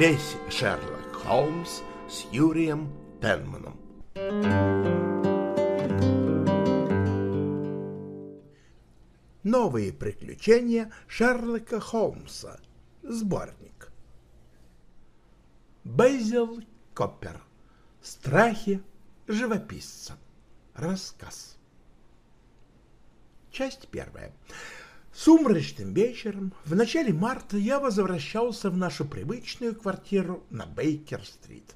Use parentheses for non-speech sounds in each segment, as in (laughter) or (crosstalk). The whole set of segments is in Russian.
Весь Шерлок Холмс с Юрием Пенманом. Новые приключения Шерлока Холмса. Сборник. Бейзел Коппер. Страхи живописца. Рассказ. Часть первая. Сумрачным вечером в начале марта я возвращался в нашу привычную квартиру на Бейкер-стрит.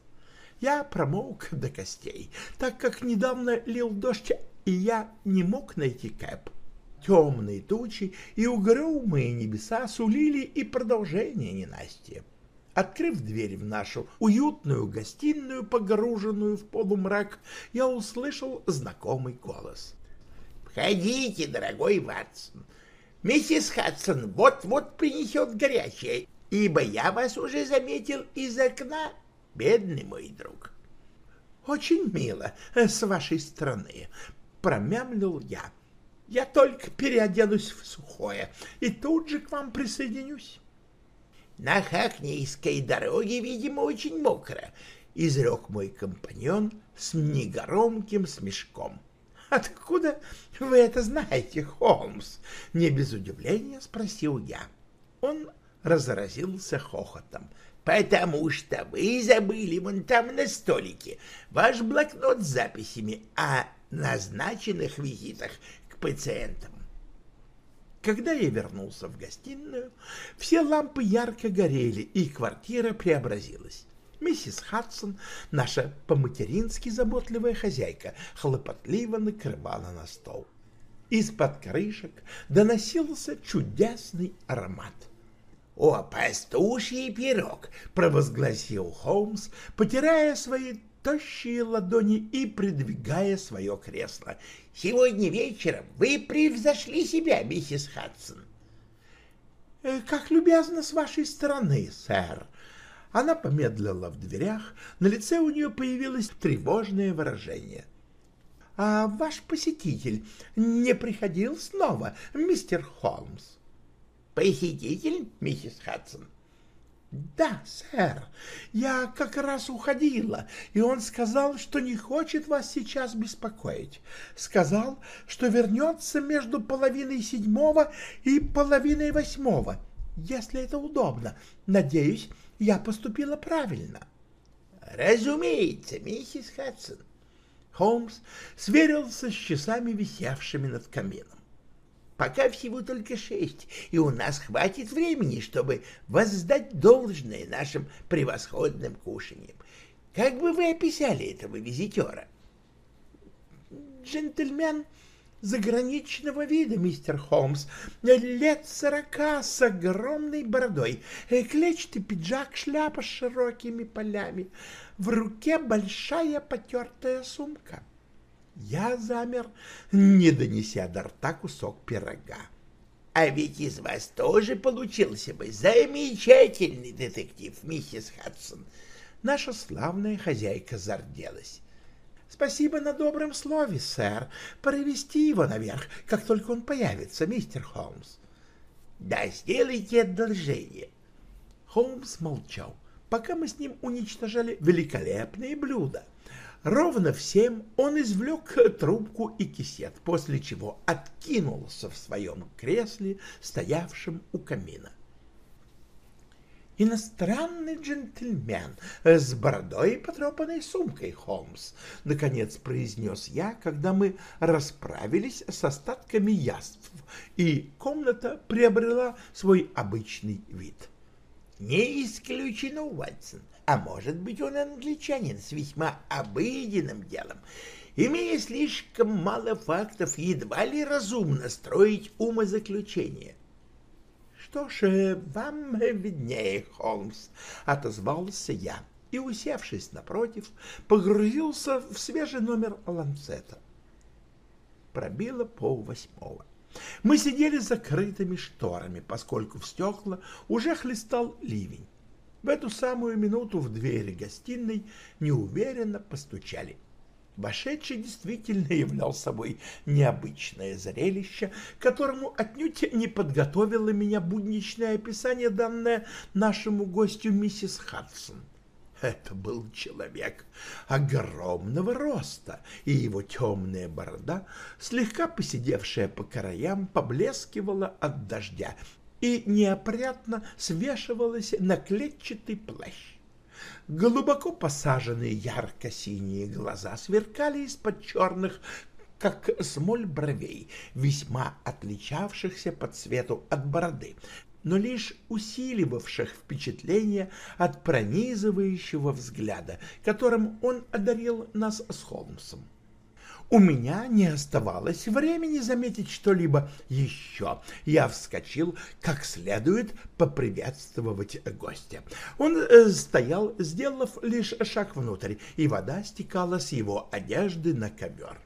Я промок до костей, так как недавно лил дождь, и я не мог найти кэп. Темные тучи и угрюмые небеса сулили и продолжение ненастья. Открыв дверь в нашу уютную гостиную, погруженную в полумрак, я услышал знакомый голос. «Входите, дорогой Ватсон. Миссис Хадсон вот-вот принесет горячее, ибо я вас уже заметил из окна, бедный мой друг». «Очень мило с вашей стороны», — промямлил я. Я только переоденусь в сухое и тут же к вам присоединюсь. — На Хакнейской дороге, видимо, очень мокро, — изрек мой компаньон с негромким смешком. — Откуда вы это знаете, Холмс? — не без удивления спросил я. Он разразился хохотом. — Потому что вы забыли вон там на столике ваш блокнот с записями о назначенных визитах пациентом. Когда я вернулся в гостиную, все лампы ярко горели, и квартира преобразилась. Миссис Хадсон, наша по-матерински заботливая хозяйка, хлопотливо накрывала на стол. Из-под крышек доносился чудесный аромат. «О, пастуший пирог!» — провозгласил Холмс, потирая свои тощие ладони и придвигая свое кресло. «Сегодня вечером вы превзошли себя, миссис Хадсон». «Э, «Как любезно с вашей стороны, сэр». Она помедлила в дверях, на лице у нее появилось тревожное выражение. «А ваш посетитель не приходил снова, мистер Холмс?» «Посетитель, миссис Хадсон?» «Да, сэр, я как раз уходила, и он сказал, что не хочет вас сейчас беспокоить. Сказал, что вернется между половиной седьмого и половиной восьмого, если это удобно. Надеюсь, я поступила правильно». «Разумеется, миссис Хадсон». Холмс сверился с часами, висевшими над камином. Пока всего только шесть, и у нас хватит времени, чтобы воздать должное нашим превосходным кушаньям. Как бы вы описали этого визитера? Джентльмен заграничного вида, мистер Холмс, лет сорока с огромной бородой, клетчатый пиджак, шляпа с широкими полями, в руке большая потертая сумка. — я замер, не донеся до рта кусок пирога. А ведь из вас тоже получился бы замечательный детектив, миссис Хадсон. Наша славная хозяйка зарделась. Спасибо на добром слове, сэр. Провести его наверх, как только он появится, мистер Холмс. Да, сделайте одолжение. Холмс молчал, пока мы с ним уничтожали великолепные блюда. Ровно в семь он извлек трубку и кисет, после чего откинулся в своем кресле, стоявшем у камина. «Иностранный джентльмен с бородой и потрепанной сумкой, Холмс», — наконец произнес я, когда мы расправились с остатками яств, и комната приобрела свой обычный вид. «Не исключено, Ватсон, а может быть, он англичанин с весьма обыденным делом. Имея слишком мало фактов, едва ли разумно строить умозаключение. — Что ж, вам виднее, Холмс, — отозвался я и, усевшись напротив, погрузился в свежий номер ланцета. Пробило полвосьмого. Мы сидели закрытыми шторами, поскольку в стекла уже хлестал ливень. В эту самую минуту в двери гостиной неуверенно постучали. Вошедший действительно являл собой необычное зрелище, которому отнюдь не подготовило меня будничное описание, данное нашему гостю миссис Хадсон. Это был человек огромного роста, и его темная борода, слегка посидевшая по краям, поблескивала от дождя и неопрятно свешивалась на клетчатый плащ. Глубоко посаженные ярко-синие глаза сверкали из-под черных, как смоль бровей, весьма отличавшихся по цвету от бороды, но лишь усиливавших впечатление от пронизывающего взгляда, которым он одарил нас с Холмсом. У меня не оставалось времени заметить что-либо еще. Я вскочил, как следует, поприветствовать гостя. Он э, стоял, сделав лишь шаг внутрь, и вода стекала с его одежды на ковер.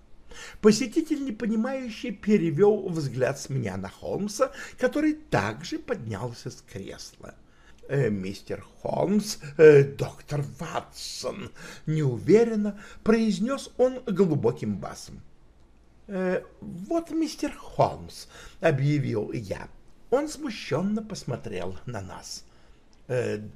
Посетитель, непонимающий, перевел взгляд с меня на Холмса, который также поднялся с кресла. Э, мистер Холмс, э, доктор Ватсон, неуверенно произнес он глубоким басом. «Э, вот мистер Холмс, объявил я. Он смущенно посмотрел на нас.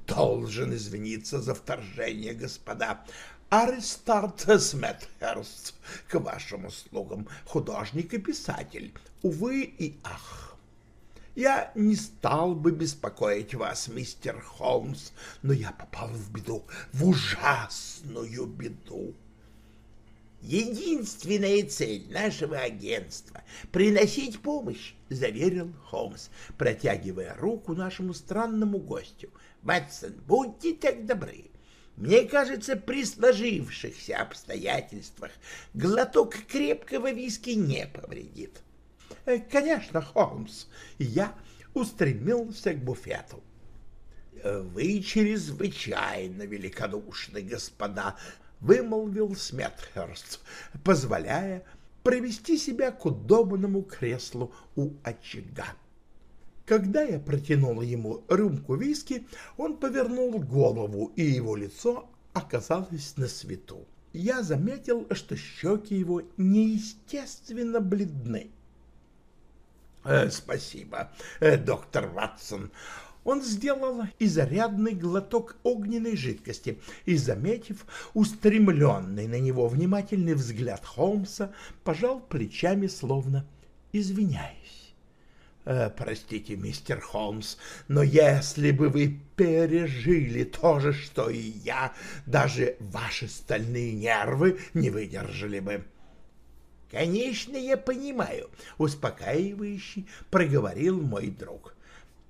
Должен извиниться за вторжение, господа. Аристарт Сметхерст, к вашим услугам, художник и писатель. Увы и ах. Я не стал бы беспокоить вас, мистер Холмс, но я попал в беду, в ужасную беду. Единственная цель нашего агентства — приносить помощь, — заверил Холмс, протягивая руку нашему странному гостю. — Ватсон, будьте так добры. Мне кажется, при сложившихся обстоятельствах глоток крепкого виски не повредит. — «Конечно, Холмс!» Я устремился к буфету. Э, «Вы чрезвычайно великодушны, господа!» — вымолвил Сметхерст, позволяя провести себя к удобному креслу у очага. Когда я протянул ему рюмку виски, он повернул голову, и его лицо оказалось на свету. Я заметил, что щеки его неестественно бледны. Э, спасибо, э, доктор Ватсон. Он сделал изрядный глоток огненной жидкости и, заметив устремленный на него внимательный взгляд Холмса, пожал плечами, словно извиняясь. Э, «Простите, мистер Холмс, но если бы вы пережили то же, что и я, даже ваши стальные нервы не выдержали бы. Конечно, я понимаю, успокаивающий проговорил мой друг.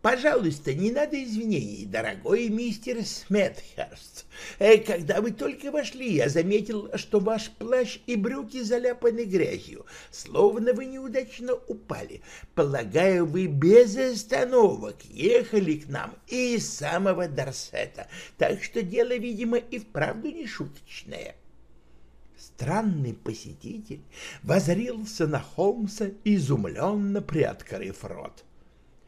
Пожалуйста, не надо извинений, дорогой мистер Сметхерст. Э, когда вы только вошли, я заметил, что ваш плащ и брюки заляпаны грязью, словно вы неудачно упали. Полагаю, вы без остановок ехали к нам из самого Дарсета, так что дело, видимо, и вправду не шуточное. Странный посетитель возрился на Холмса, изумленно приоткрыв рот.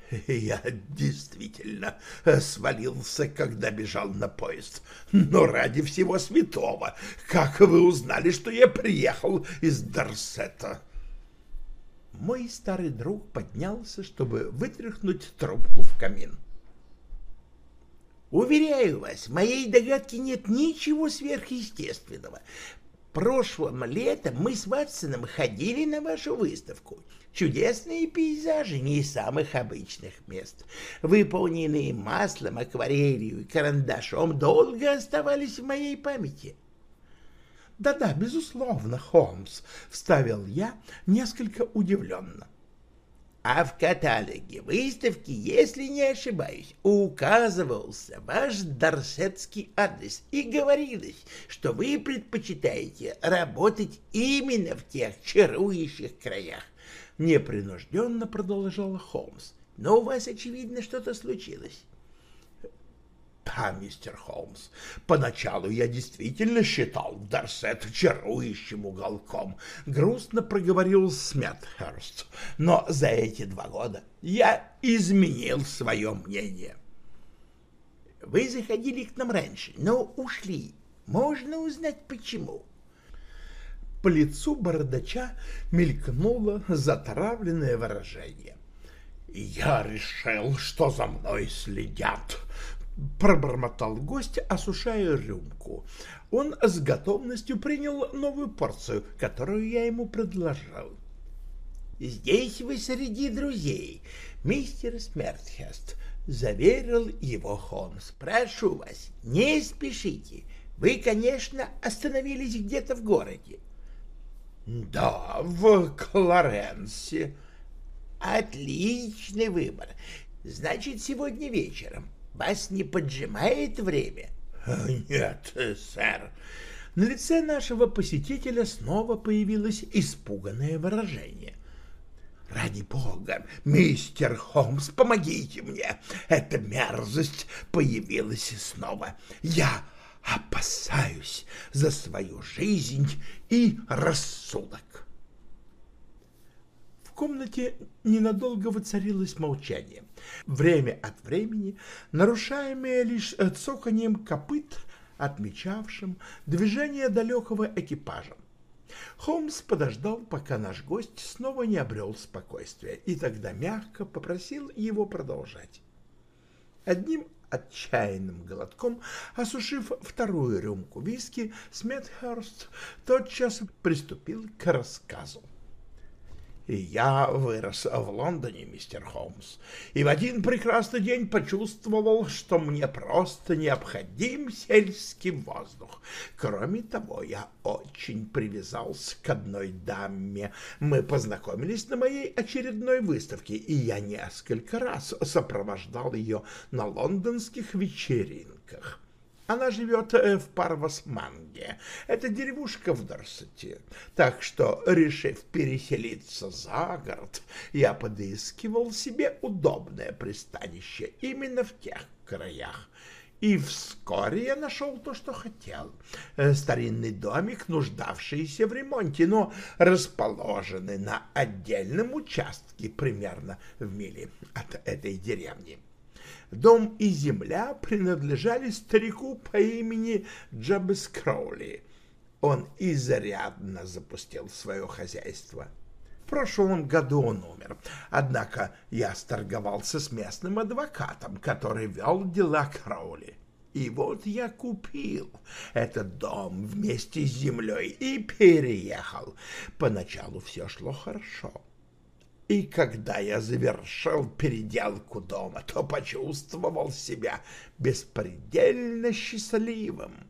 (laughs) Я действительно свалился, когда бежал на поезд. Но ради всего святого, как вы узнали, что я приехал из Дарсета? Мой старый друг поднялся, чтобы вытряхнуть трубку в камин. Уверяю вас, моей догадке нет ничего сверхъестественного прошлым летом мы с Ватсоном ходили на вашу выставку. Чудесные пейзажи не из самых обычных мест, выполненные маслом, акварелью и карандашом, долго оставались в моей памяти. «Да-да, безусловно, Холмс», — вставил я несколько удивленно. А в каталоге выставки, если не ошибаюсь, указывался ваш дарсетский адрес и говорилось, что вы предпочитаете работать именно в тех чарующих краях. Непринужденно продолжал Холмс. Но у вас, очевидно, что-то случилось. Да, мистер Холмс, поначалу я действительно считал Дарсет чарующим уголком, грустно проговорил Сметхерст, но за эти два года я изменил свое мнение. Вы заходили к нам раньше, но ушли. Можно узнать, почему? по лицу бородача мелькнуло затравленное выражение. «Я решил, что за мной следят», — пробормотал гость, осушая рюмку. Он с готовностью принял новую порцию, которую я ему предложил. «Здесь вы среди друзей, мистер Смертхест», — заверил его Холмс. «Прошу вас, не спешите. Вы, конечно, остановились где-то в городе». «Да, в Кларенсе». «Отличный выбор. Значит, сегодня вечером. Вас не поджимает время?» «Нет, сэр». На лице нашего посетителя снова появилось испуганное выражение. «Ради бога, мистер Холмс, помогите мне! Эта мерзость появилась снова. Я опасаюсь за свою жизнь и рассудок». В комнате ненадолго воцарилось молчание, время от времени нарушаемое лишь цоканьем копыт, отмечавшим движение далекого экипажа. Холмс подождал, пока наш гость снова не обрел спокойствия, и тогда мягко попросил его продолжать. Одним отчаянным глотком, осушив вторую рюмку виски, Сметхерст тотчас приступил к рассказу. Я вырос в Лондоне, мистер Холмс, и в один прекрасный день почувствовал, что мне просто необходим сельский воздух. Кроме того, я очень привязался к одной даме. Мы познакомились на моей очередной выставке, и я несколько раз сопровождал ее на лондонских вечеринках. Она живет э, в Парвасманге. Это деревушка в Дорсете. Так что, решив переселиться за город, я подыскивал себе удобное пристанище именно в тех краях. И вскоре я нашел то, что хотел. Э, старинный домик, нуждавшийся в ремонте, но расположенный на отдельном участке примерно в миле от этой деревни. Дом и земля принадлежали старику по имени Джабес Кроули. Он изрядно запустил свое хозяйство. В прошлом году он умер, однако я сторговался с местным адвокатом, который вел дела Кроули. И вот я купил этот дом вместе с землей и переехал. Поначалу все шло хорошо. И когда я завершил переделку дома, то почувствовал себя беспредельно счастливым.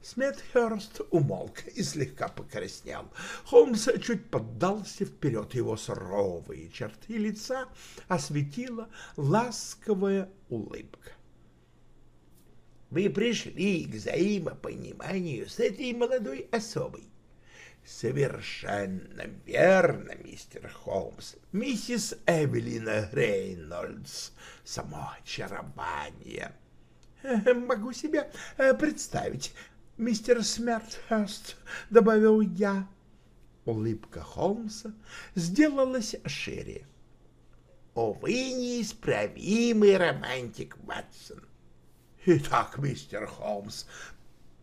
Сметхерст умолк и слегка покраснел. Холмс чуть поддался вперед, его суровые черты лица осветила ласковая улыбка. «Вы пришли к взаимопониманию с этой молодой особой. Совершенно верно, мистер Холмс. Миссис Эвелина Рейнольдс. Само очарование. Э, могу себе э, представить, мистер Смертхерст, добавил я. Улыбка Холмса сделалась шире. О, вы неисправимый романтик, Ватсон. Итак, мистер Холмс,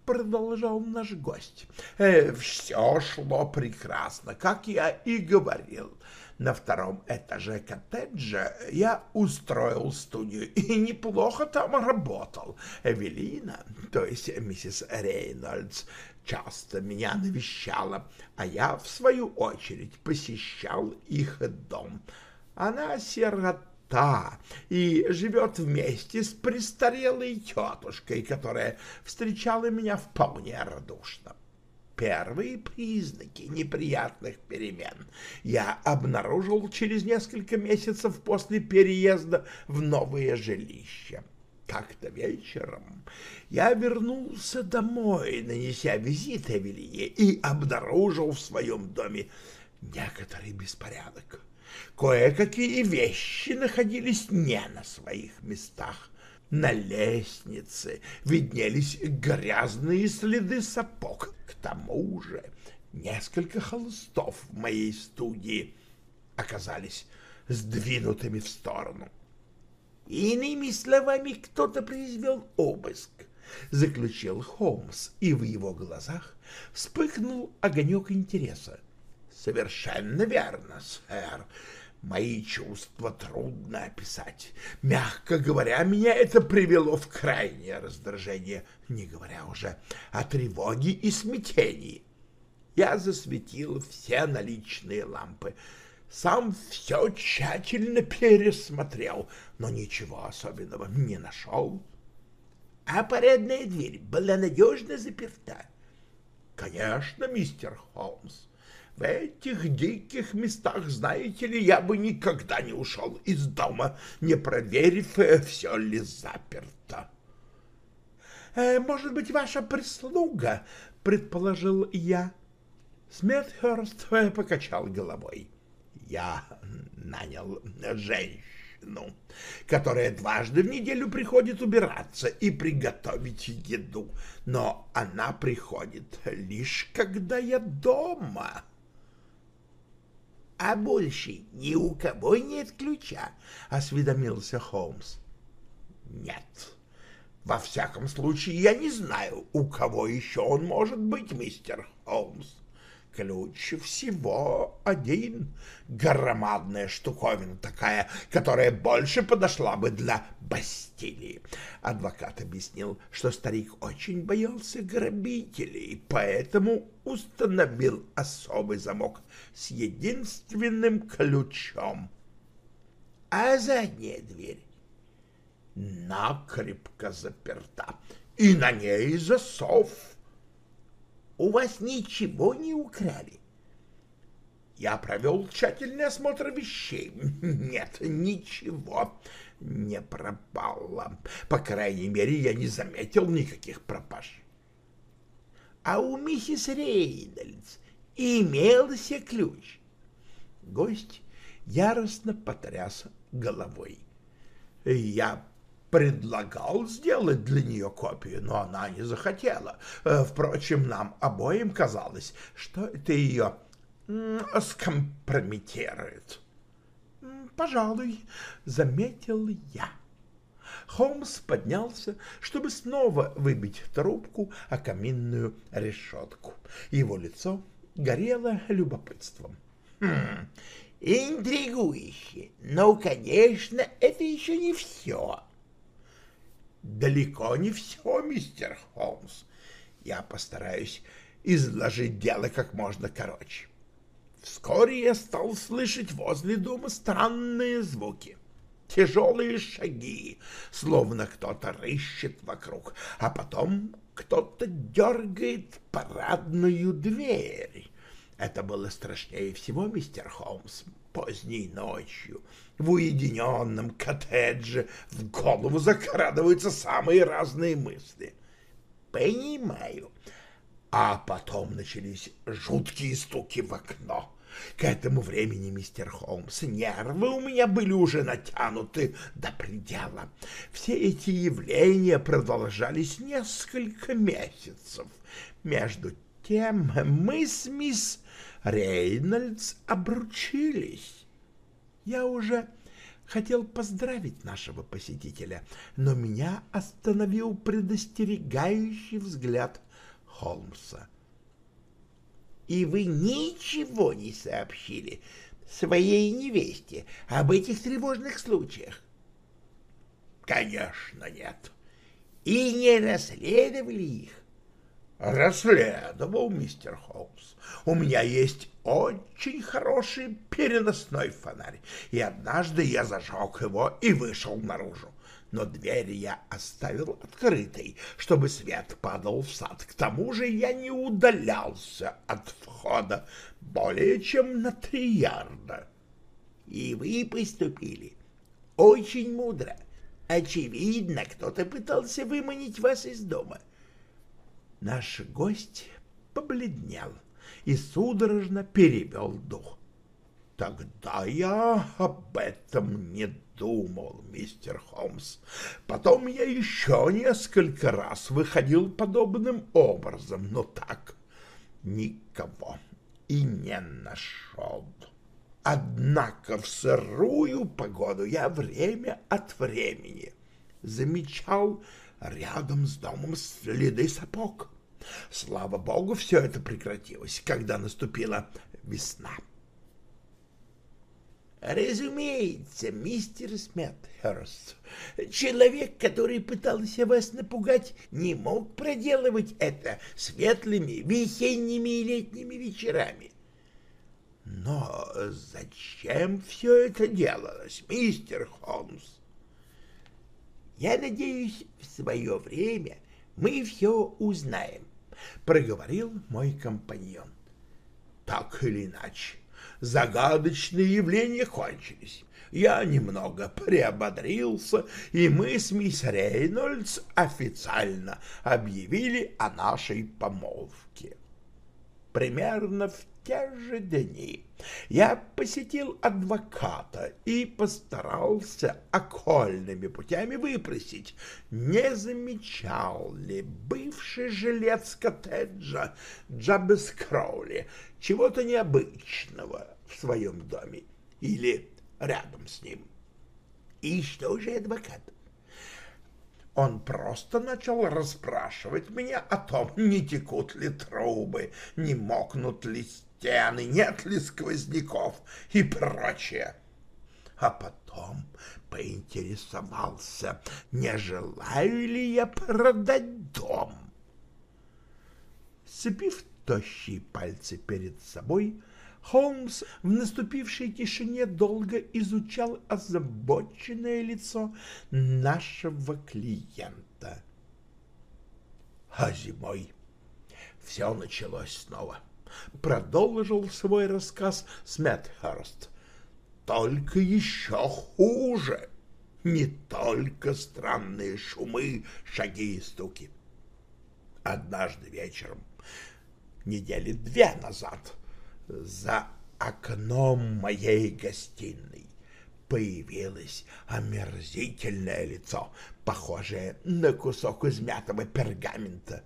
продолжал наш гость. Э, все шло прекрасно, как я и говорил. На втором этаже коттеджа я устроил студию и неплохо там работал. Эвелина, то есть миссис Рейнольдс, часто меня навещала, а я, в свою очередь, посещал их дом. Она сирота та и живет вместе с престарелой тетушкой, которая встречала меня вполне радушно. Первые признаки неприятных перемен я обнаружил через несколько месяцев после переезда в новое жилище. Как-то вечером я вернулся домой, нанеся визит Эвелине, и обнаружил в своем доме некоторый беспорядок. Кое-какие вещи находились не на своих местах. На лестнице виднелись грязные следы сапог. К тому же несколько холстов в моей студии оказались сдвинутыми в сторону. Иными словами, кто-то произвел обыск. — заключил Холмс, и в его глазах вспыхнул огонек интереса. «Совершенно верно, сэр. Мои чувства трудно описать. Мягко говоря, меня это привело в крайнее раздражение, не говоря уже о тревоге и смятении. Я засветил все наличные лампы, сам все тщательно пересмотрел, но ничего особенного не нашел. А парадная дверь была надежно заперта. Конечно, мистер Холмс. В этих диких местах, знаете ли, я бы никогда не ушел из дома, не проверив, э, все ли заперто. «Э, «Может быть, ваша прислуга?» — предположил я. Сметхерст э, покачал головой. «Я нанял женщину, которая дважды в неделю приходит убираться и приготовить еду, но она приходит лишь когда я дома» а больше ни у кого нет ключа, — осведомился Холмс. — Нет. Во всяком случае, я не знаю, у кого еще он может быть, мистер Холмс. Ключ всего один. Громадная штуковина такая, которая больше подошла бы для Бастилии. Адвокат объяснил, что старик очень боялся грабителей, поэтому установил особый замок с единственным ключом. А задняя дверь накрепко заперта, и на ней засов у вас ничего не украли? Я провел тщательный осмотр вещей. (laughs) Нет, ничего не пропало. По крайней мере, я не заметил никаких пропаж. А у миссис Рейнольдс имелся ключ. Гость яростно потряс головой. Я предлагал сделать для нее копию, но она не захотела. Э, впрочем, нам обоим казалось, что это ее скомпрометирует. «Пожалуй», — заметил я. Холмс поднялся, чтобы снова выбить трубку о каминную решетку. Его лицо горело любопытством. «Хм, интригующе, но, конечно, это еще не все», далеко не все, мистер Холмс. Я постараюсь изложить дело как можно короче. Вскоре я стал слышать возле дома странные звуки. Тяжелые шаги, словно кто-то рыщет вокруг, а потом кто-то дергает парадную дверь. Это было страшнее всего, мистер Холмс, поздней ночью. В уединенном коттедже в голову закрадываются самые разные мысли. Понимаю. А потом начались жуткие стуки в окно. К этому времени, мистер Холмс, нервы у меня были уже натянуты до предела. Все эти явления продолжались несколько месяцев. Между тем мы с мисс Рейнольдс обручились. Я уже хотел поздравить нашего посетителя, но меня остановил предостерегающий взгляд Холмса. «И вы ничего не сообщили своей невесте об этих тревожных случаях?» «Конечно нет. И не расследовали их?» «Расследовал, мистер Холмс. У меня есть очень хороший переносной фонарь, и однажды я зажег его и вышел наружу. Но дверь я оставил открытой, чтобы свет падал в сад. К тому же я не удалялся от входа более чем на три ярда. И вы поступили очень мудро. Очевидно, кто-то пытался выманить вас из дома. Наш гость побледнел и судорожно перевел дух. Тогда я об этом не думал, мистер Холмс. Потом я еще несколько раз выходил подобным образом, но так никого и не нашел. Однако в сырую погоду я время от времени замечал рядом с домом следы сапог. Слава богу, все это прекратилось, когда наступила весна. Разумеется, мистер Сметхерст, человек, который пытался вас напугать, не мог проделывать это светлыми весенними и летними вечерами. Но зачем все это делалось, мистер Холмс? Я надеюсь, в свое время мы все узнаем, проговорил мой компаньон. Так или иначе, загадочные явления кончились. Я немного приободрился, и мы с мисс Рейнольдс официально объявили о нашей помолвке. Примерно в те же дни я посетил адвоката и постарался окольными путями выпросить, не замечал ли бывший жилец коттеджа Джабес Кроули чего-то необычного в своем доме или рядом с ним. И что же адвокат? Он просто начал расспрашивать меня о том, не текут ли трубы, не мокнут ли стены, нет ли сквозняков и прочее. А потом поинтересовался, не желаю ли я продать дом. Сцепив тощие пальцы перед собой, Холмс в наступившей тишине долго изучал озабоченное лицо нашего клиента. А зимой все началось снова. Продолжил свой рассказ Сметхерст. Только еще хуже. Не только странные шумы, шаги и стуки. Однажды вечером, недели две назад, за окном моей гостиной появилось омерзительное лицо, похожее на кусок измятого пергамента.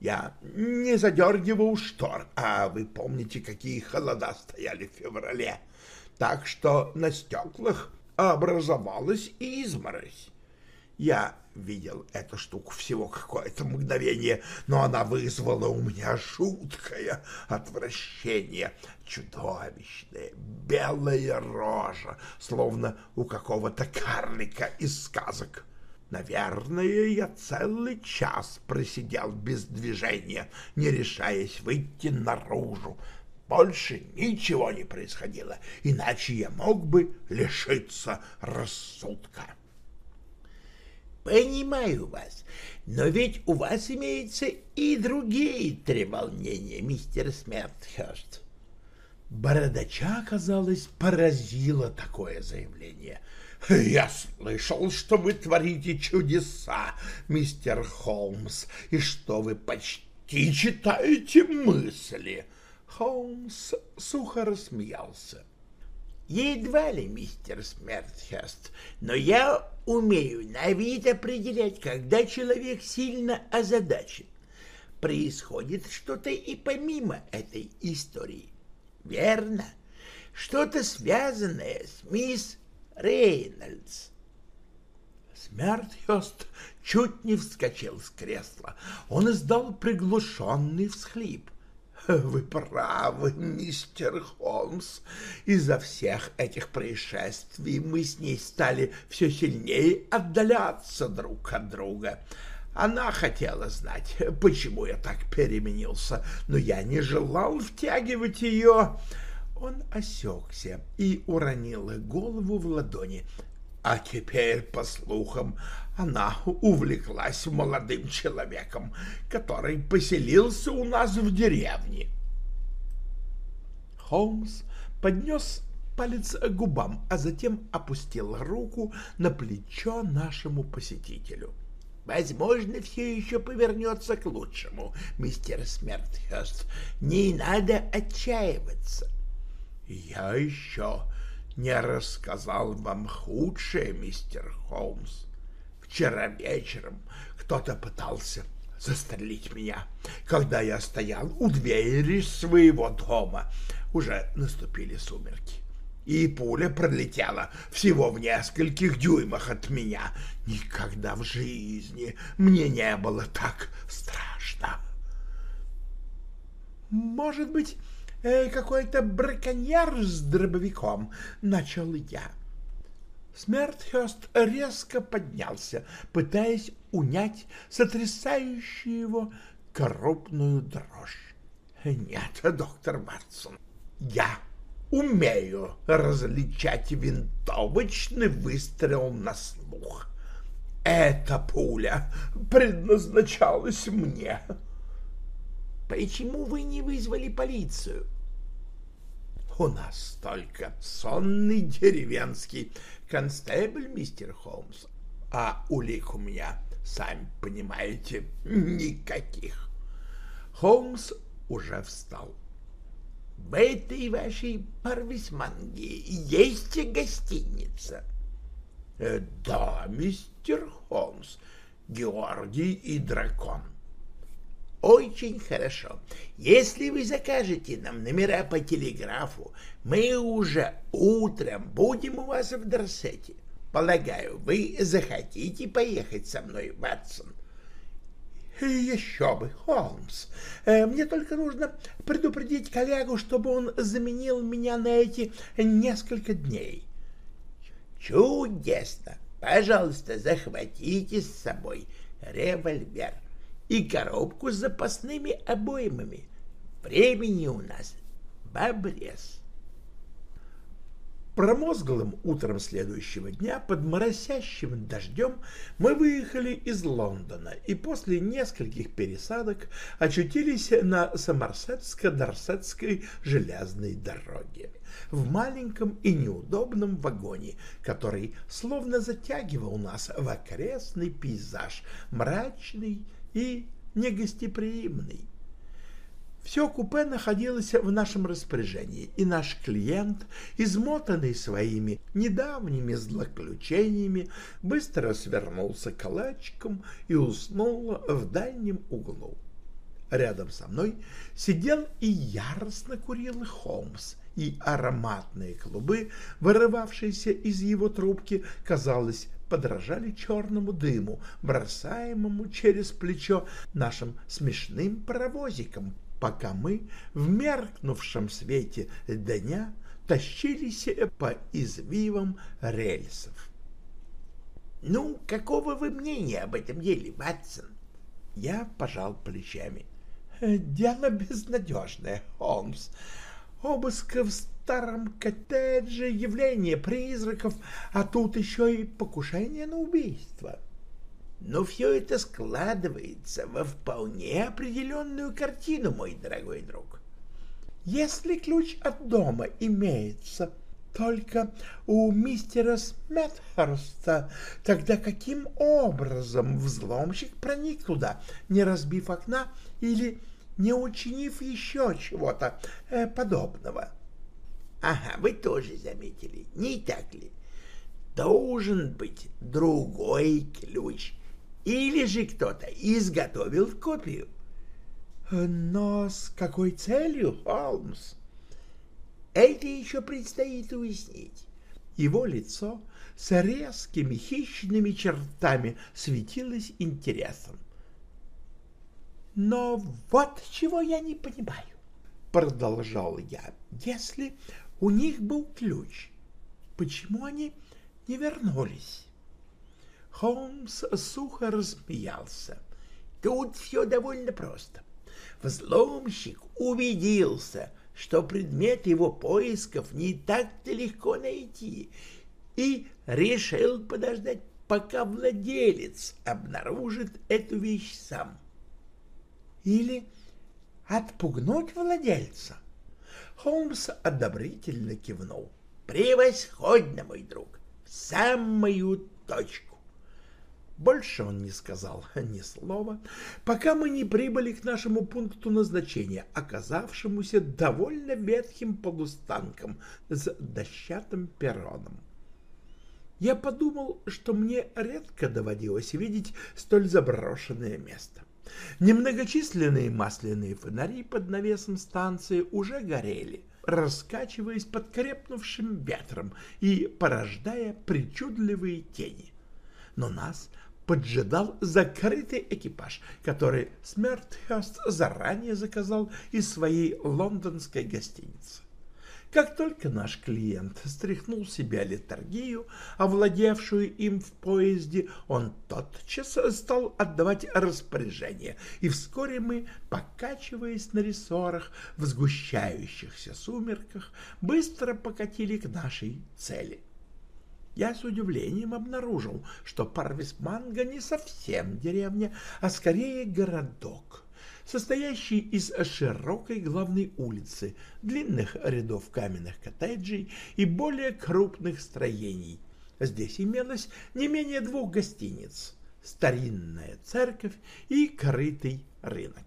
Я не задергивал штор, а вы помните, какие холода стояли в феврале, так что на стеклах образовалась изморозь. Я видел эту штуку всего какое-то мгновение, но она вызвала у меня жуткое отвращение. Чудовищная белая рожа, словно у какого-то карлика из сказок. Наверное, я целый час просидел без движения, не решаясь выйти наружу. Больше ничего не происходило, иначе я мог бы лишиться рассудка. Понимаю вас, но ведь у вас имеются и другие треволнения, мистер Смертхерст. Бородача, казалось, поразило такое заявление. «Я слышал, что вы творите чудеса, мистер Холмс, и что вы почти читаете мысли». Холмс сухо рассмеялся. Едва ли, мистер Смертхерст, но я умею на вид определять, когда человек сильно озадачен. Происходит что-то и помимо этой истории. Верно? Что-то связанное с мисс Рейнольдс. Смертхерст чуть не вскочил с кресла. Он издал приглушенный всхлип. (laughs) Вы правы, мистер Холмс. Из-за всех этих происшествий мы с ней стали все сильнее отдаляться друг от друга. Она хотела знать, почему я так переменился, но я не желал втягивать ее. Он осекся и уронил голову в ладони. А теперь, по слухам, она увлеклась молодым человеком, который поселился у нас в деревне. Холмс поднес палец к губам, а затем опустил руку на плечо нашему посетителю. Возможно, все еще повернется к лучшему, мистер Смертхерст. Не надо отчаиваться. Я еще не рассказал вам худшее, мистер Холмс. Вчера вечером кто-то пытался застрелить меня, когда я стоял у двери своего дома. Уже наступили сумерки. и пуля пролетела всего в нескольких дюймах от меня. Никогда в жизни мне не было так страшно. Может быть, какой-то браконьер с дробовиком, — начал я. Смертхёст резко поднялся, пытаясь унять сотрясающую его крупную дрожь. Нет, доктор Ватсон, я умею различать винтовочный выстрел на слух. Эта пуля предназначалась мне. Почему вы не вызвали полицию? У нас только сонный деревенский констебль, мистер Холмс, а улик у меня, сами понимаете, никаких. Холмс уже встал. В этой вашей Парвисманге есть гостиница? Э, — Да, мистер Холмс, Георгий и дракон. — Очень хорошо. Если вы закажете нам номера по телеграфу, мы уже утром будем у вас в Дорсете. Полагаю, вы захотите поехать со мной, Ватсон? — еще бы, Холмс. Э, мне только нужно предупредить коллегу, чтобы он заменил меня на эти несколько дней. Чудесно. Пожалуйста, захватите с собой револьвер и коробку с запасными обоймами. Времени у нас в обрез. Промозглым утром следующего дня под моросящим дождем мы выехали из Лондона и после нескольких пересадок очутились на Сомерсетско-Дорсетской железной дороге в маленьком и неудобном вагоне, который словно затягивал нас в окрестный пейзаж, мрачный и негостеприимный. Все купе находилось в нашем распоряжении, и наш клиент, измотанный своими недавними злоключениями, быстро свернулся калачиком и уснул в дальнем углу. Рядом со мной сидел и яростно курил Холмс, и ароматные клубы, вырывавшиеся из его трубки, казалось, подражали черному дыму, бросаемому через плечо нашим смешным паровозиком пока мы в меркнувшем свете дня тащились по извивам рельсов. «Ну, какого вы мнения об этом деле, Ватсон?» Я пожал плечами. «Дело безнадежное, Холмс. Обыск в старом коттедже, явление призраков, а тут еще и покушение на убийство» но все это складывается во вполне определенную картину, мой дорогой друг. Если ключ от дома имеется только у мистера Сметхерста, тогда каким образом взломщик проник туда, не разбив окна или не учинив еще чего-то э, подобного? Ага, вы тоже заметили, не так ли? Должен быть другой ключ — или же кто-то изготовил копию. Но с какой целью, Холмс? Это еще предстоит уяснить. Его лицо с резкими хищными чертами светилось интересом. Но вот чего я не понимаю, продолжал я. Если у них был ключ, почему они не вернулись? Холмс сухо рассмеялся. Тут все довольно просто. Взломщик убедился, что предмет его поисков не так-то легко найти, и решил подождать, пока владелец обнаружит эту вещь сам. Или отпугнуть владельца. Холмс одобрительно кивнул. «Превосходно, мой друг, в самую точку. Больше он не сказал ни слова, пока мы не прибыли к нашему пункту назначения, оказавшемуся довольно ветхим полустанком с дощатым перроном. Я подумал, что мне редко доводилось видеть столь заброшенное место. Немногочисленные масляные фонари под навесом станции уже горели — раскачиваясь под крепнувшим ветром и порождая причудливые тени. Но нас поджидал закрытый экипаж, который Смертхерст заранее заказал из своей лондонской гостиницы. Как только наш клиент стряхнул себя летаргию, овладевшую им в поезде, он тотчас стал отдавать распоряжение, и вскоре мы, покачиваясь на рессорах в сгущающихся сумерках, быстро покатили к нашей цели. Я с удивлением обнаружил, что Парвисманга не совсем деревня, а скорее городок состоящий из широкой главной улицы, длинных рядов каменных коттеджей и более крупных строений. Здесь имелось не менее двух гостиниц, старинная церковь и крытый рынок.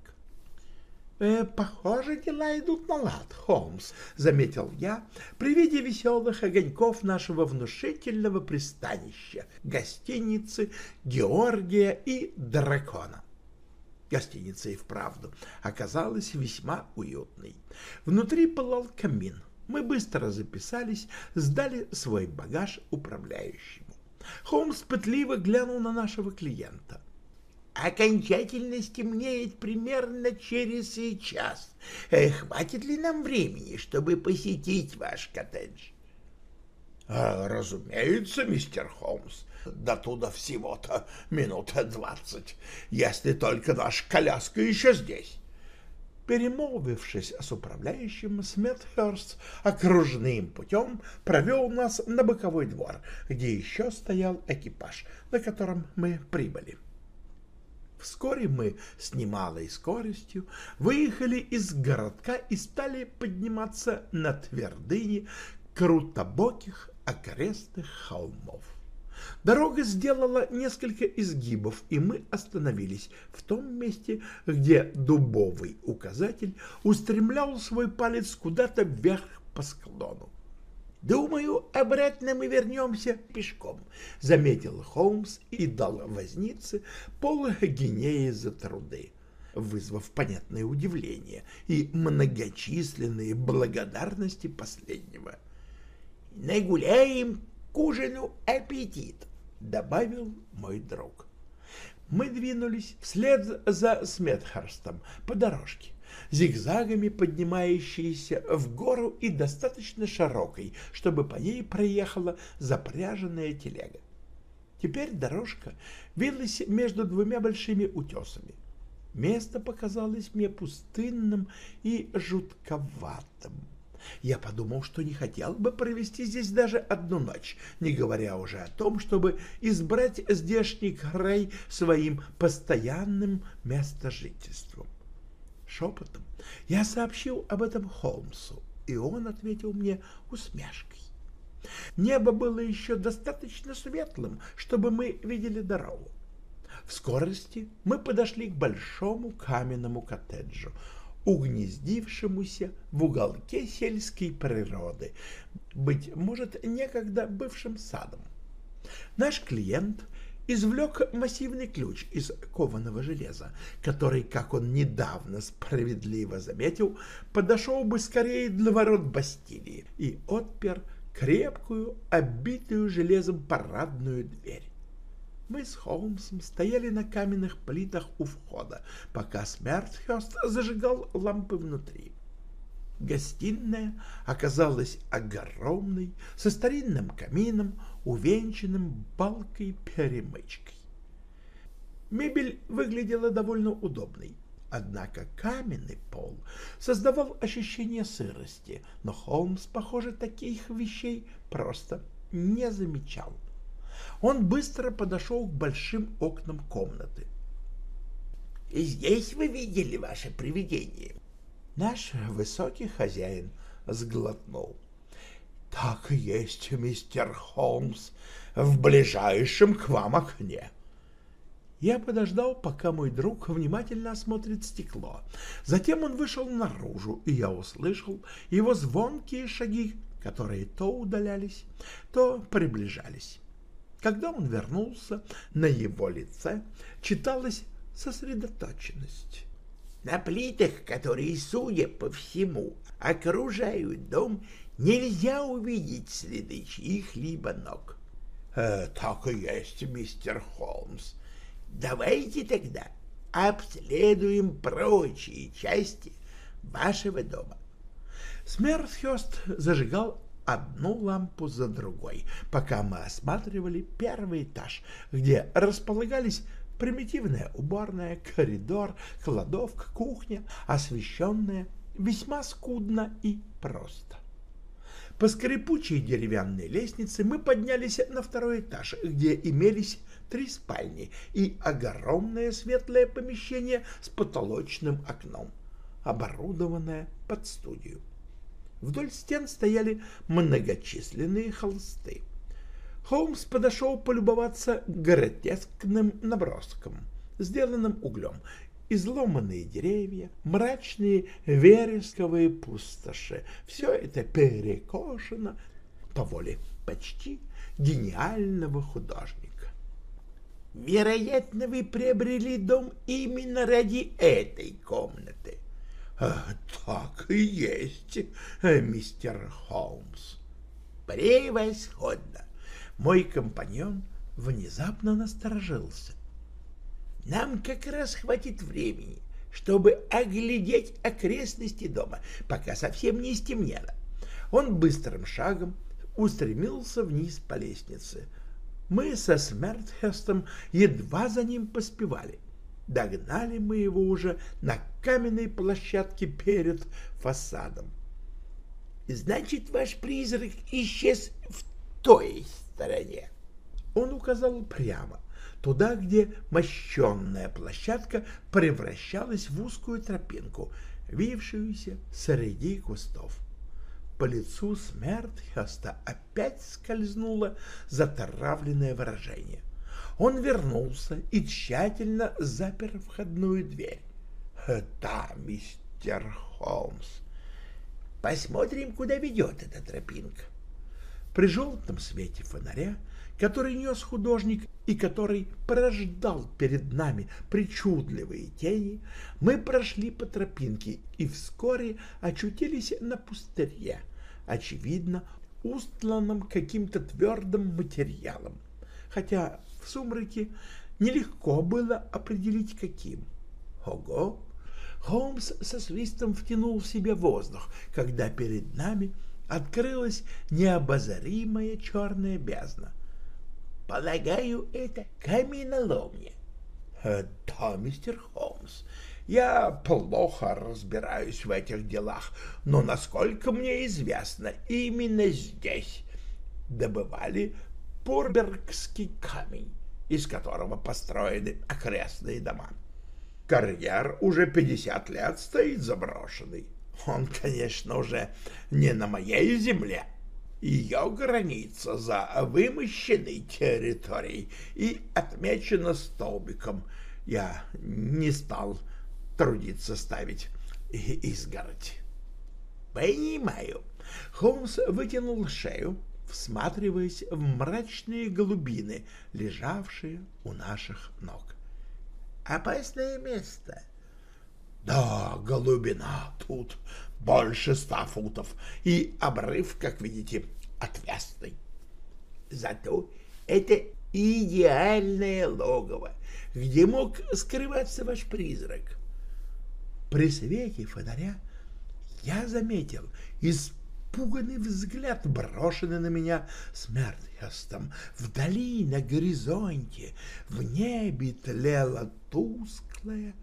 «Э, «Похоже, дела идут на лад, Холмс», — заметил я при виде веселых огоньков нашего внушительного пристанища, гостиницы Георгия и Дракона. Гостиница и вправду оказалась весьма уютной. Внутри пылал камин. Мы быстро записались, сдали свой багаж управляющему. Холмс пытливо глянул на нашего клиента. «Окончательно стемнеет примерно через час. Э, хватит ли нам времени, чтобы посетить ваш коттедж?» «А, «Разумеется, мистер Холмс до туда всего-то минут двадцать, если только наша коляска еще здесь. Перемолвившись с управляющим, Сметхерст окружным путем провел нас на боковой двор, где еще стоял экипаж, на котором мы прибыли. Вскоре мы с немалой скоростью выехали из городка и стали подниматься на твердыни крутобоких окрестных холмов. Дорога сделала несколько изгибов, и мы остановились в том месте, где дубовый указатель устремлял свой палец куда-то вверх по склону. «Думаю, обратно мы вернемся пешком», — заметил Холмс и дал вознице полгинеи за труды, вызвав понятное удивление и многочисленные благодарности последнего. «Нагуляем к ужину аппетит», — добавил мой друг. Мы двинулись вслед за Сметхарстом по дорожке, зигзагами поднимающейся в гору и достаточно широкой, чтобы по ней проехала запряженная телега. Теперь дорожка вилась между двумя большими утесами. Место показалось мне пустынным и жутковатым. Я подумал, что не хотел бы провести здесь даже одну ночь, не говоря уже о том, чтобы избрать здешний край своим постоянным местожительством. Шепотом я сообщил об этом Холмсу, и он ответил мне усмешкой. Небо было еще достаточно светлым, чтобы мы видели дорогу. В скорости мы подошли к большому каменному коттеджу, угнездившемуся в уголке сельской природы, быть может, некогда бывшим садом. Наш клиент извлек массивный ключ из кованого железа, который, как он недавно справедливо заметил, подошел бы скорее для ворот Бастилии и отпер крепкую, оббитую железом парадную дверь. Мы с Холмсом стояли на каменных плитах у входа, пока Смертхерст зажигал лампы внутри. Гостиная оказалась огромной, со старинным камином, увенчанным балкой-перемычкой. Мебель выглядела довольно удобной, однако каменный пол создавал ощущение сырости, но Холмс, похоже, таких вещей просто не замечал. Он быстро подошел к большим окнам комнаты. — Здесь вы видели ваше привидение? Наш высокий хозяин сглотнул. — Так и есть, мистер Холмс, в ближайшем к вам окне. Я подождал, пока мой друг внимательно осмотрит стекло. Затем он вышел наружу, и я услышал его звонкие шаги, которые то удалялись, то приближались. Когда он вернулся, на его лице читалась сосредоточенность. На плитах, которые, судя по всему, окружают дом, нельзя увидеть следы чьих-либо ног. Э, так и есть, мистер Холмс. Давайте тогда обследуем прочие части вашего дома. Смертхёст зажигал одну лампу за другой, пока мы осматривали первый этаж, где располагались примитивная уборная, коридор, кладовка, кухня, освещенная весьма скудно и просто. По скрипучей деревянной лестнице мы поднялись на второй этаж, где имелись три спальни и огромное светлое помещение с потолочным окном, оборудованное под студию. Вдоль стен стояли многочисленные холсты. Холмс подошел полюбоваться гротескным наброском, сделанным углем, изломанные деревья, мрачные вересковые пустоши. Все это перекошено по воле почти гениального художника. Вероятно, вы приобрели дом именно ради этой комнаты. Так и есть, мистер Холмс. Превосходно. Мой компаньон внезапно насторожился. Нам как раз хватит времени, чтобы оглядеть окрестности дома, пока совсем не стемнело. Он быстрым шагом устремился вниз по лестнице. Мы со Смертхестом едва за ним поспевали. Догнали мы его уже на каменной площадке перед фасадом. «Значит, ваш призрак исчез в той стороне?» Он указал прямо, туда, где мощенная площадка превращалась в узкую тропинку, вившуюся среди кустов. По лицу Смертхаста опять скользнуло затравленное выражение. Он вернулся и тщательно запер входную дверь. — Да, мистер Холмс. Посмотрим, куда ведет эта тропинка. При желтом свете фонаря, который нес художник и который порождал перед нами причудливые тени, мы прошли по тропинке и вскоре очутились на пустыре, очевидно, устланном каким-то твердым материалом, хотя в сумраке нелегко было определить каким. Ого! Холмс со свистом втянул в себя воздух, когда перед нами открылась необозримая черная бездна. Полагаю, это каменоломня. Э, да, мистер Холмс, я плохо разбираюсь в этих делах, но, насколько мне известно, именно здесь добывали Пурбергский камень из которого построены окрестные дома. Карьер уже 50 лет стоит заброшенный. Он, конечно, уже не на моей земле. Ее граница за вымощенной территорией и отмечена столбиком. Я не стал трудиться ставить изгородь. Понимаю. Холмс вытянул шею, всматриваясь в мрачные голубины, лежавшие у наших ног. «Опасное место!» «Да, голубина тут больше ста футов, и обрыв, как видите, отвесный. Зато это идеальное логово, где мог скрываться ваш призрак». При свете фонаря я заметил из испуганный взгляд, брошенный на меня смертхестом. Вдали, на горизонте, в небе тлела тусклая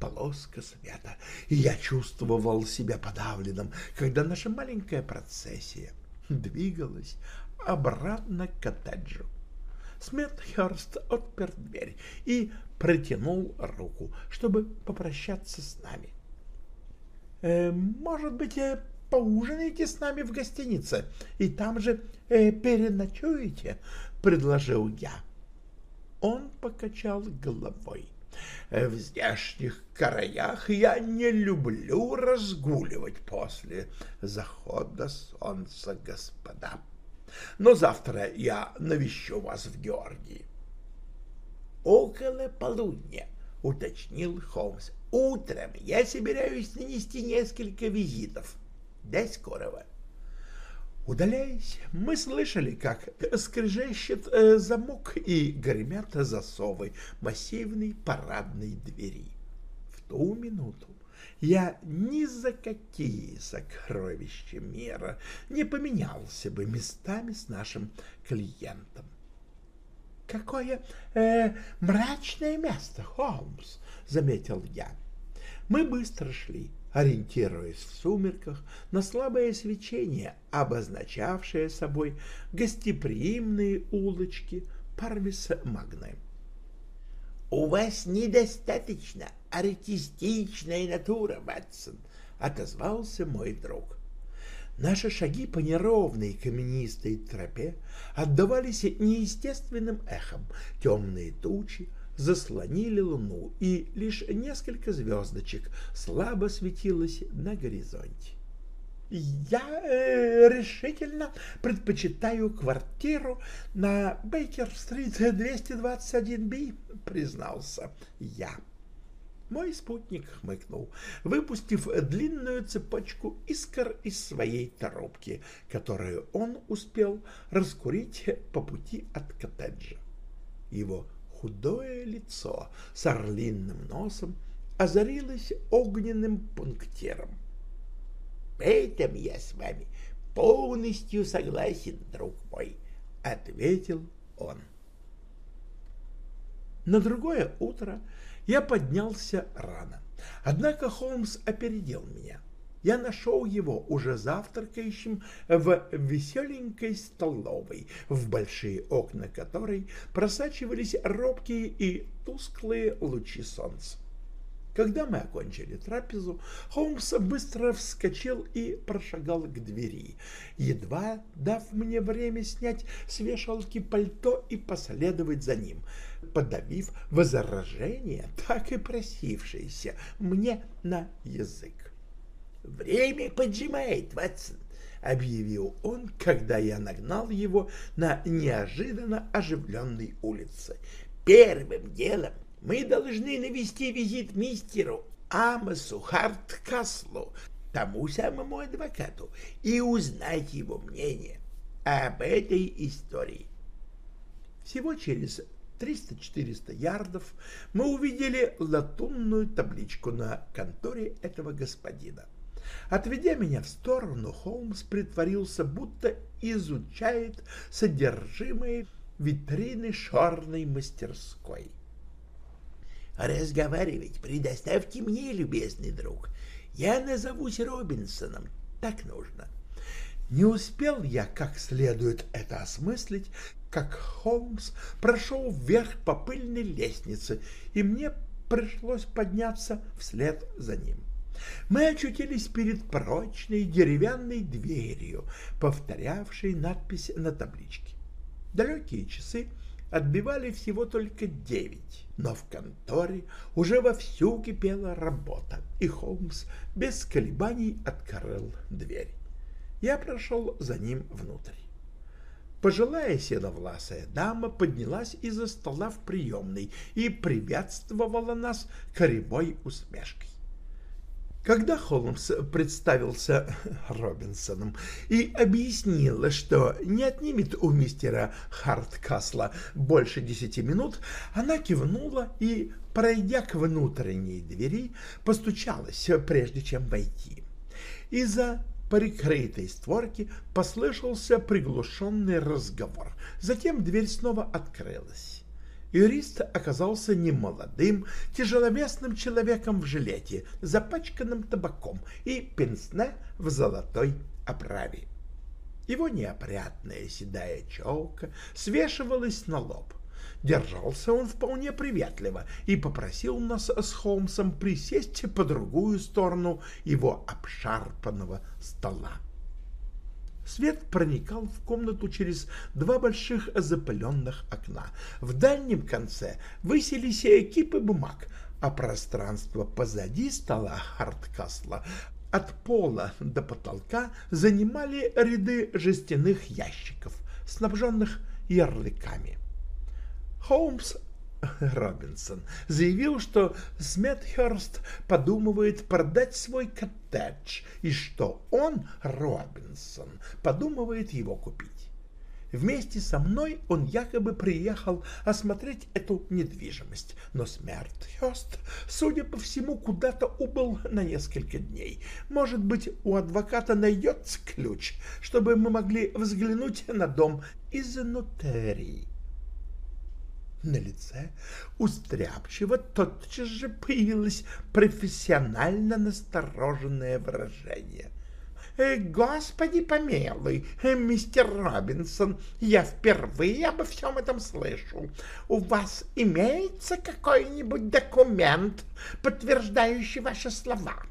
полоска света, и я чувствовал себя подавленным, когда наша маленькая процессия двигалась обратно к коттеджу. Смертхерст отпер дверь и протянул руку, чтобы попрощаться с нами. «Э, «Может быть, я поужинаете с нами в гостинице и там же э, переночуете, — предложил я. Он покачал головой. В здешних краях я не люблю разгуливать после захода солнца, господа. Но завтра я навещу вас в Георгии. Около полудня уточнил Холмс. Утром я собираюсь нанести несколько визитов. До скорого. Удаляясь, мы слышали, как скрежещет э, замок и гремят засовы массивной парадной двери. В ту минуту я ни за какие сокровища мира не поменялся бы местами с нашим клиентом. «Какое э, мрачное место, Холмс!» — заметил я. Мы быстро шли, ориентируясь в сумерках на слабое свечение, обозначавшее собой гостеприимные улочки Парвиса Магны. «У вас недостаточно артистичная натура, Ватсон», — отозвался мой друг. Наши шаги по неровной каменистой тропе отдавались неестественным эхом. Темные тучи заслонили луну, и лишь несколько звездочек слабо светилось на горизонте. «Я э, решительно предпочитаю квартиру на Бейкер-стрит 221-Б», — признался я. Мой спутник хмыкнул, выпустив длинную цепочку искр из своей коробки, которую он успел раскурить по пути от коттеджа. Его худое лицо с орлиным носом озарилось огненным пунктиром. — В я с вами полностью согласен, друг мой, — ответил он. На другое утро я поднялся рано. Однако Холмс опередил меня. Я нашел его уже завтракающим в веселенькой столовой, в большие окна которой просачивались робкие и тусклые лучи солнца. Когда мы окончили трапезу, Холмс быстро вскочил и прошагал к двери, едва дав мне время снять с вешалки пальто и последовать за ним, подавив возражение, так и просившееся мне на язык. «Время поджимает, Ватсон», — объявил он, когда я нагнал его на неожиданно оживленной улице. «Первым делом мы должны навести визит мистеру Амосу Харткаслу, тому самому адвокату, и узнать его мнение об этой истории. Всего через 300-400 ярдов мы увидели латунную табличку на конторе этого господина. Отведя меня в сторону, Холмс притворился, будто изучает содержимое витрины шорной мастерской. Разговаривать предоставьте мне, любезный друг. Я назовусь Робинсоном. Так нужно. Не успел я как следует это осмыслить, как Холмс прошел вверх по пыльной лестнице, и мне пришлось подняться вслед за ним. Мы очутились перед прочной деревянной дверью, повторявшей надпись на табличке. Далекие часы отбивали всего только девять, но в конторе уже вовсю кипела работа, и Холмс без колебаний открыл дверь. Я прошел за ним внутрь. Пожилая седовласая дама поднялась из-за стола в приемной и приветствовала нас кривой усмешкой. Когда Холмс представился Робинсоном и объяснил, что не отнимет у мистера Харткасла больше десяти минут, она кивнула и, пройдя к внутренней двери, постучалась, прежде чем войти. Из-за прикрытой створки послышался приглушенный разговор. Затем дверь снова открылась. Юрист оказался немолодым, тяжеловесным человеком в жилете, запачканным табаком и пенсне в золотой оправе. Его неопрятная седая челка свешивалась на лоб. Держался он вполне приветливо и попросил нас с Холмсом присесть по другую сторону его обшарпанного стола. Свет проникал в комнату через два больших запыленных окна. В дальнем конце высились кипы бумаг, а пространство позади стола Харткасла от пола до потолка занимали ряды жестяных ящиков, снабженных ярлыками. Холмс Робинсон заявил, что Сметхерст подумывает продать свой коттедж и что он, Робинсон, подумывает его купить. Вместе со мной он якобы приехал осмотреть эту недвижимость, но Смертхёст, судя по всему, куда-то убыл на несколько дней. Может быть, у адвоката найдется ключ, чтобы мы могли взглянуть на дом изнутри. На лице у тотчас же появилось профессионально настороженное выражение. Э, «Господи помилуй, э, мистер Робинсон, я впервые обо всем этом слышу. У вас имеется какой-нибудь документ, подтверждающий ваши слова?»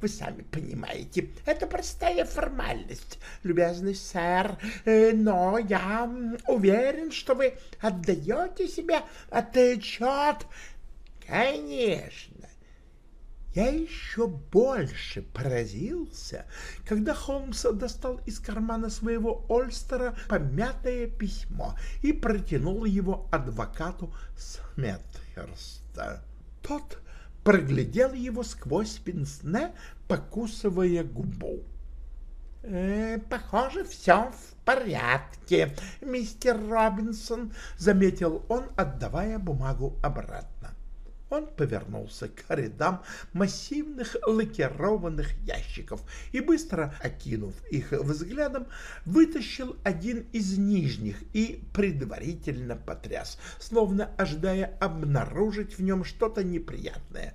Вы сами понимаете, это простая формальность, любезный сэр, э, но я уверен, что вы отдаете себе отчет. Конечно. Я еще больше поразился, когда Холмс достал из кармана своего Ольстера помятое письмо и протянул его адвокату Сметхерста. Тот проглядел его сквозь пенсне, покусывая губу. «Э, «Похоже, все в порядке, мистер Робинсон», — заметил он, отдавая бумагу обратно. Он повернулся к рядам массивных лакированных ящиков и, быстро окинув их взглядом, вытащил один из нижних и предварительно потряс, словно ожидая обнаружить в нем что-то неприятное.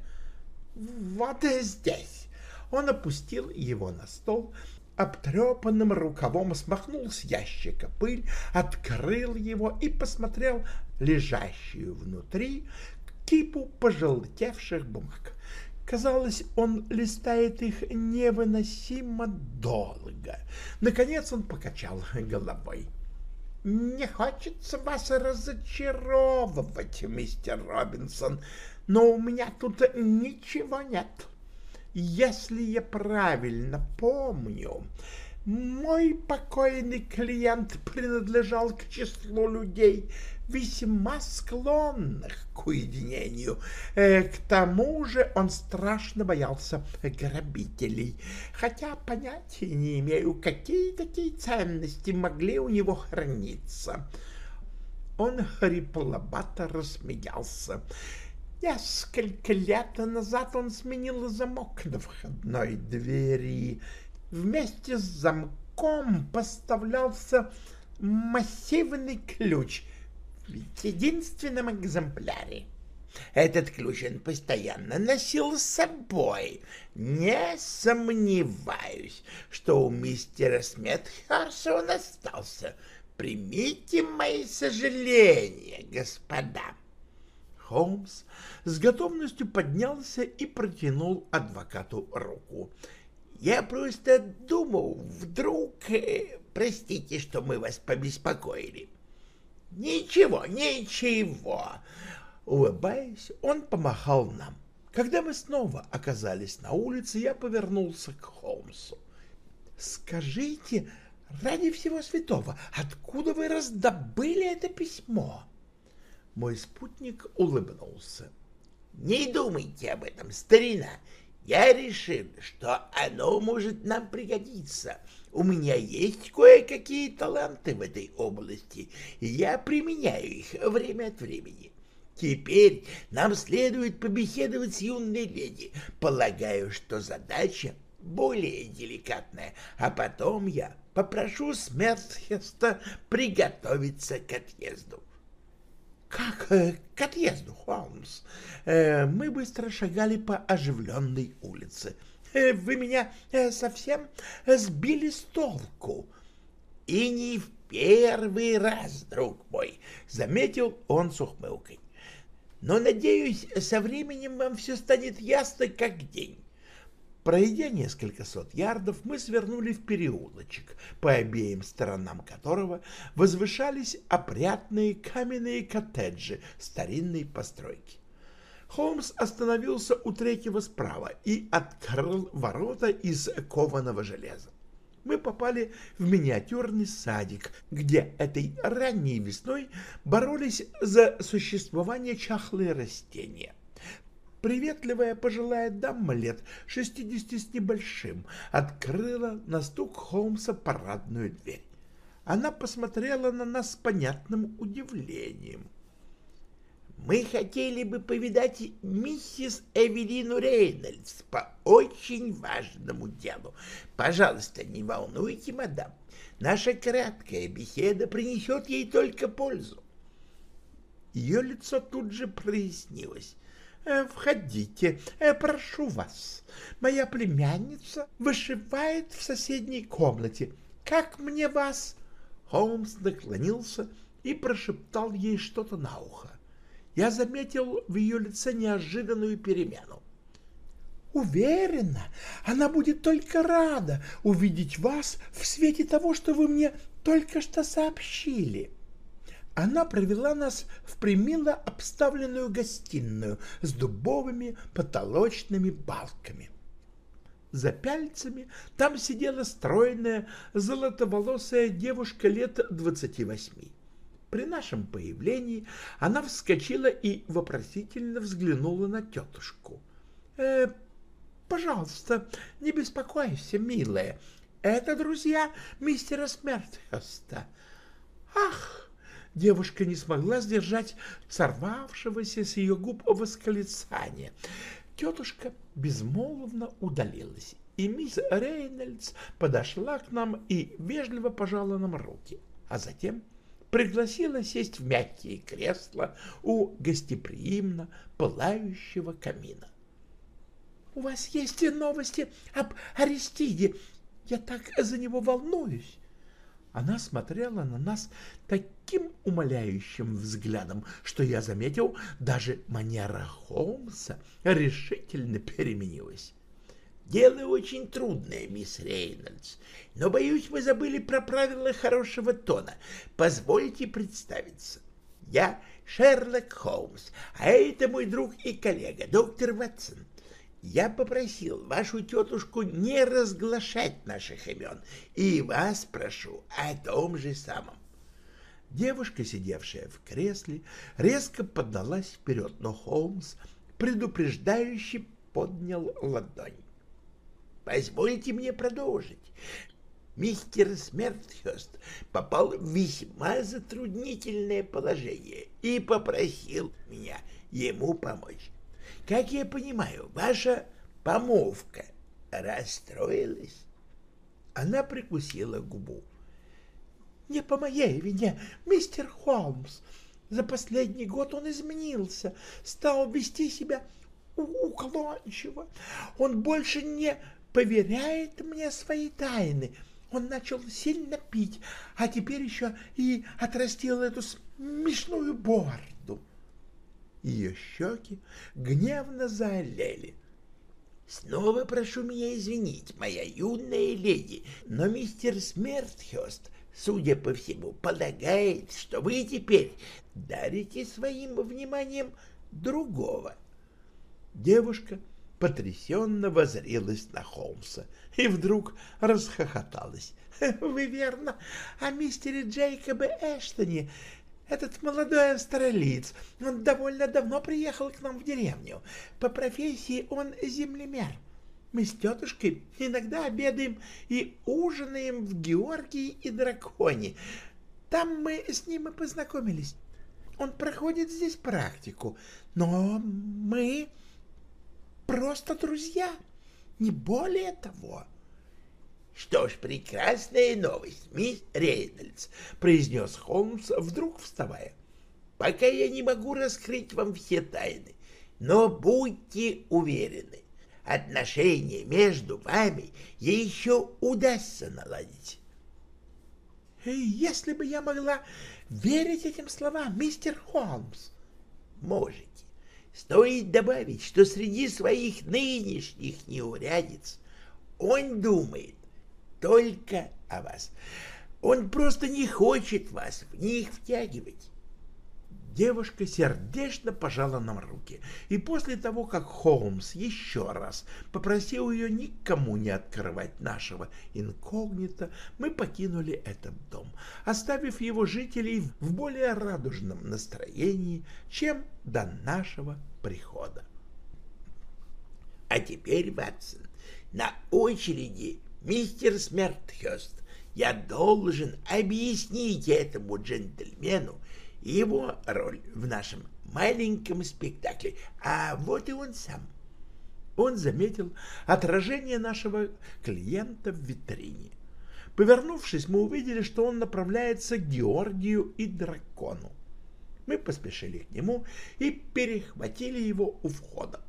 «Вот и здесь!» Он опустил его на стол, обтрепанным рукавом смахнул с ящика пыль, открыл его и посмотрел лежащую внутри кипу пожелтевших бумаг. Казалось, он листает их невыносимо долго. Наконец он покачал головой. «Не хочется вас разочаровывать, мистер Робинсон, но у меня тут ничего нет. Если я правильно помню, мой покойный клиент принадлежал к числу людей, весьма склонных к уединению. Э, к тому же он страшно боялся грабителей, хотя понятия не имею, какие такие ценности могли у него храниться. Он хрипловато рассмеялся. Несколько лет назад он сменил замок на входной двери. Вместе с замком поставлялся массивный ключ — в единственном экземпляре. Этот ключ он постоянно носил с собой. Не сомневаюсь, что у мистера Сметхарса он остался. Примите мои сожаления, господа. Холмс с готовностью поднялся и протянул адвокату руку. Я просто думал, вдруг... Э, простите, что мы вас побеспокоили. Ничего, ничего. Улыбаясь, он помахал нам. Когда мы снова оказались на улице, я повернулся к Холмсу. «Скажите, ради всего святого, откуда вы раздобыли это письмо?» Мой спутник улыбнулся. «Не думайте об этом, старина. Я решил, что оно может нам пригодиться. У меня есть кое-какие таланты в этой области, и я применяю их время от времени. Теперь нам следует побеседовать с юной леди. Полагаю, что задача более деликатная, а потом я попрошу Смертхеста приготовиться к отъезду. — Как э, к отъезду, Холмс? Э, мы быстро шагали по оживленной улице. — вы меня э, совсем сбили с толку. И не в первый раз, друг мой, заметил он с ухмылкой. Но, надеюсь, со временем вам все станет ясно, как день. Пройдя несколько сот ярдов, мы свернули в переулочек, по обеим сторонам которого возвышались опрятные каменные коттеджи старинной постройки. Холмс остановился у третьего справа и открыл ворота из кованого железа. мы попали в миниатюрный садик, где этой ранней весной боролись за существование чахлые растения. Приветливая пожилая дама лет шестидесяти с небольшим открыла на стук Холмса парадную дверь. Она посмотрела на нас с понятным удивлением. Мы хотели бы повидать миссис Эвелину Рейнольдс по очень важному делу. Пожалуйста, не волнуйте, мадам. Наша краткая беседа принесет ей только пользу. Ее лицо тут же прояснилось. «Э, «Входите, э, прошу вас. Моя племянница вышивает в соседней комнате. Как мне вас?» Холмс наклонился и прошептал ей что-то на ухо я заметил в ее лице неожиданную перемену. Уверена, она будет только рада увидеть вас в свете того, что вы мне только что сообщили. Она провела нас в примило обставленную гостиную с дубовыми потолочными балками. За пяльцами там сидела стройная золотоволосая девушка лет двадцати восьми. При нашем появлении она вскочила и вопросительно взглянула на тетушку. «Э, «Пожалуйста, не беспокойся, милая. Это друзья мистера Смертхеста». «Ах!» Девушка не смогла сдержать сорвавшегося с ее губ восклицания. Тетушка безмолвно удалилась, и мисс Рейнольдс подошла к нам и вежливо пожала нам руки, а затем пригласила сесть в мягкие кресла у гостеприимно пылающего камина. — У вас есть новости об Аристиде? Я так за него волнуюсь. Она смотрела на нас таким умоляющим взглядом, что я заметил, даже манера Холмса решительно переменилась. Дело очень трудное, мисс Рейнольдс, но, боюсь, вы забыли про правила хорошего тона. Позвольте представиться. Я Шерлок Холмс, а это мой друг и коллега, доктор Ватсон. Я попросил вашу тетушку не разглашать наших имен, и вас прошу о том же самом. Девушка, сидевшая в кресле, резко подалась вперед, но Холмс предупреждающе поднял ладонь. Позвольте мне продолжить. Мистер Смертхёст попал в весьма затруднительное положение и попросил меня ему помочь. Как я понимаю, ваша помолвка расстроилась? Она прикусила губу. Не по моей вине, мистер Холмс. За последний год он изменился, стал вести себя уклончиво. Он больше не поверяет мне свои тайны. Он начал сильно пить, а теперь еще и отрастил эту смешную борду. Ее щеки гневно заолели. Снова прошу меня извинить, моя юная леди, но мистер Смертхёст, судя по всему, полагает, что вы теперь дарите своим вниманием другого. Девушка потрясенно возрилась на Холмса и вдруг расхохоталась. (laughs) «Вы верно о мистере Джейкобе Эштоне. Этот молодой австралиец, он довольно давно приехал к нам в деревню. По профессии он землемер. Мы с тетушкой иногда обедаем и ужинаем в Георгии и Драконе. Там мы с ним и познакомились. Он проходит здесь практику, но мы просто друзья, не более того. — Что ж, прекрасная новость, мисс Рейнольдс, — произнес Холмс, вдруг вставая. — Пока я не могу раскрыть вам все тайны, но будьте уверены, отношения между вами еще удастся наладить. — Если бы я могла верить этим словам, мистер Холмс. — Можете. Стоит добавить, что среди своих нынешних неурядиц он думает только о вас. Он просто не хочет вас в них втягивать. Девушка сердечно пожала нам руки, и после того, как Холмс еще раз попросил ее никому не открывать нашего инкогнито, мы покинули этот дом, оставив его жителей в более радужном настроении, чем до нашего прихода. А теперь, Ватсон, на очереди мистер Смертхёст. Я должен объяснить этому джентльмену, его роль в нашем маленьком спектакле, а вот и он сам. Он заметил отражение нашего клиента в витрине. Повернувшись, мы увидели, что он направляется к Георгию и дракону. Мы поспешили к нему и перехватили его у входа.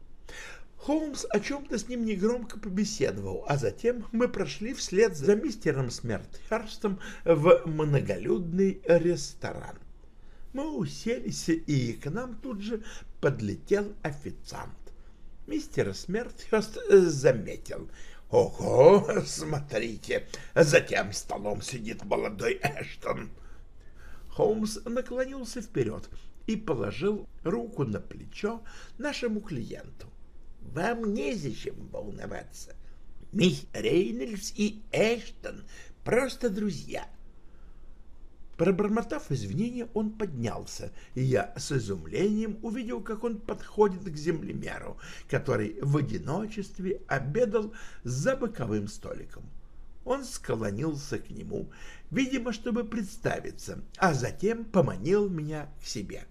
Холмс о чем-то с ним негромко побеседовал, а затем мы прошли вслед за мистером Смертхерстом в многолюдный ресторан. Мы уселись, и к нам тут же подлетел официант. Мистер Смертхёст заметил. «Ого, смотрите, за тем столом сидит молодой Эштон». Холмс наклонился вперед и положил руку на плечо нашему клиенту. «Вам незачем волноваться. Мисс Рейнольдс и Эштон просто друзья. Пробормотав извинения, он поднялся, и я с изумлением увидел, как он подходит к землемеру, который в одиночестве обедал за боковым столиком. Он склонился к нему, видимо, чтобы представиться, а затем поманил меня к себе.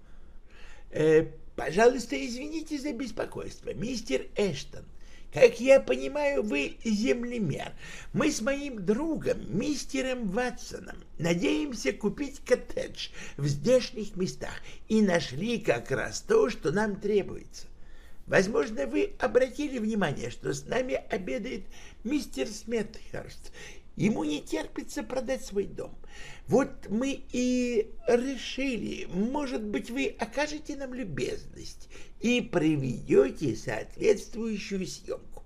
«Э, «Пожалуйста, извините за беспокойство, мистер Эштон. Как я понимаю, вы землемер. Мы с моим другом, мистером Ватсоном, надеемся купить коттедж в здешних местах и нашли как раз то, что нам требуется. Возможно, вы обратили внимание, что с нами обедает мистер Сметхерст. Ему не терпится продать свой дом. Вот мы и решили, может быть, вы окажете нам любезность и приведете соответствующую съемку.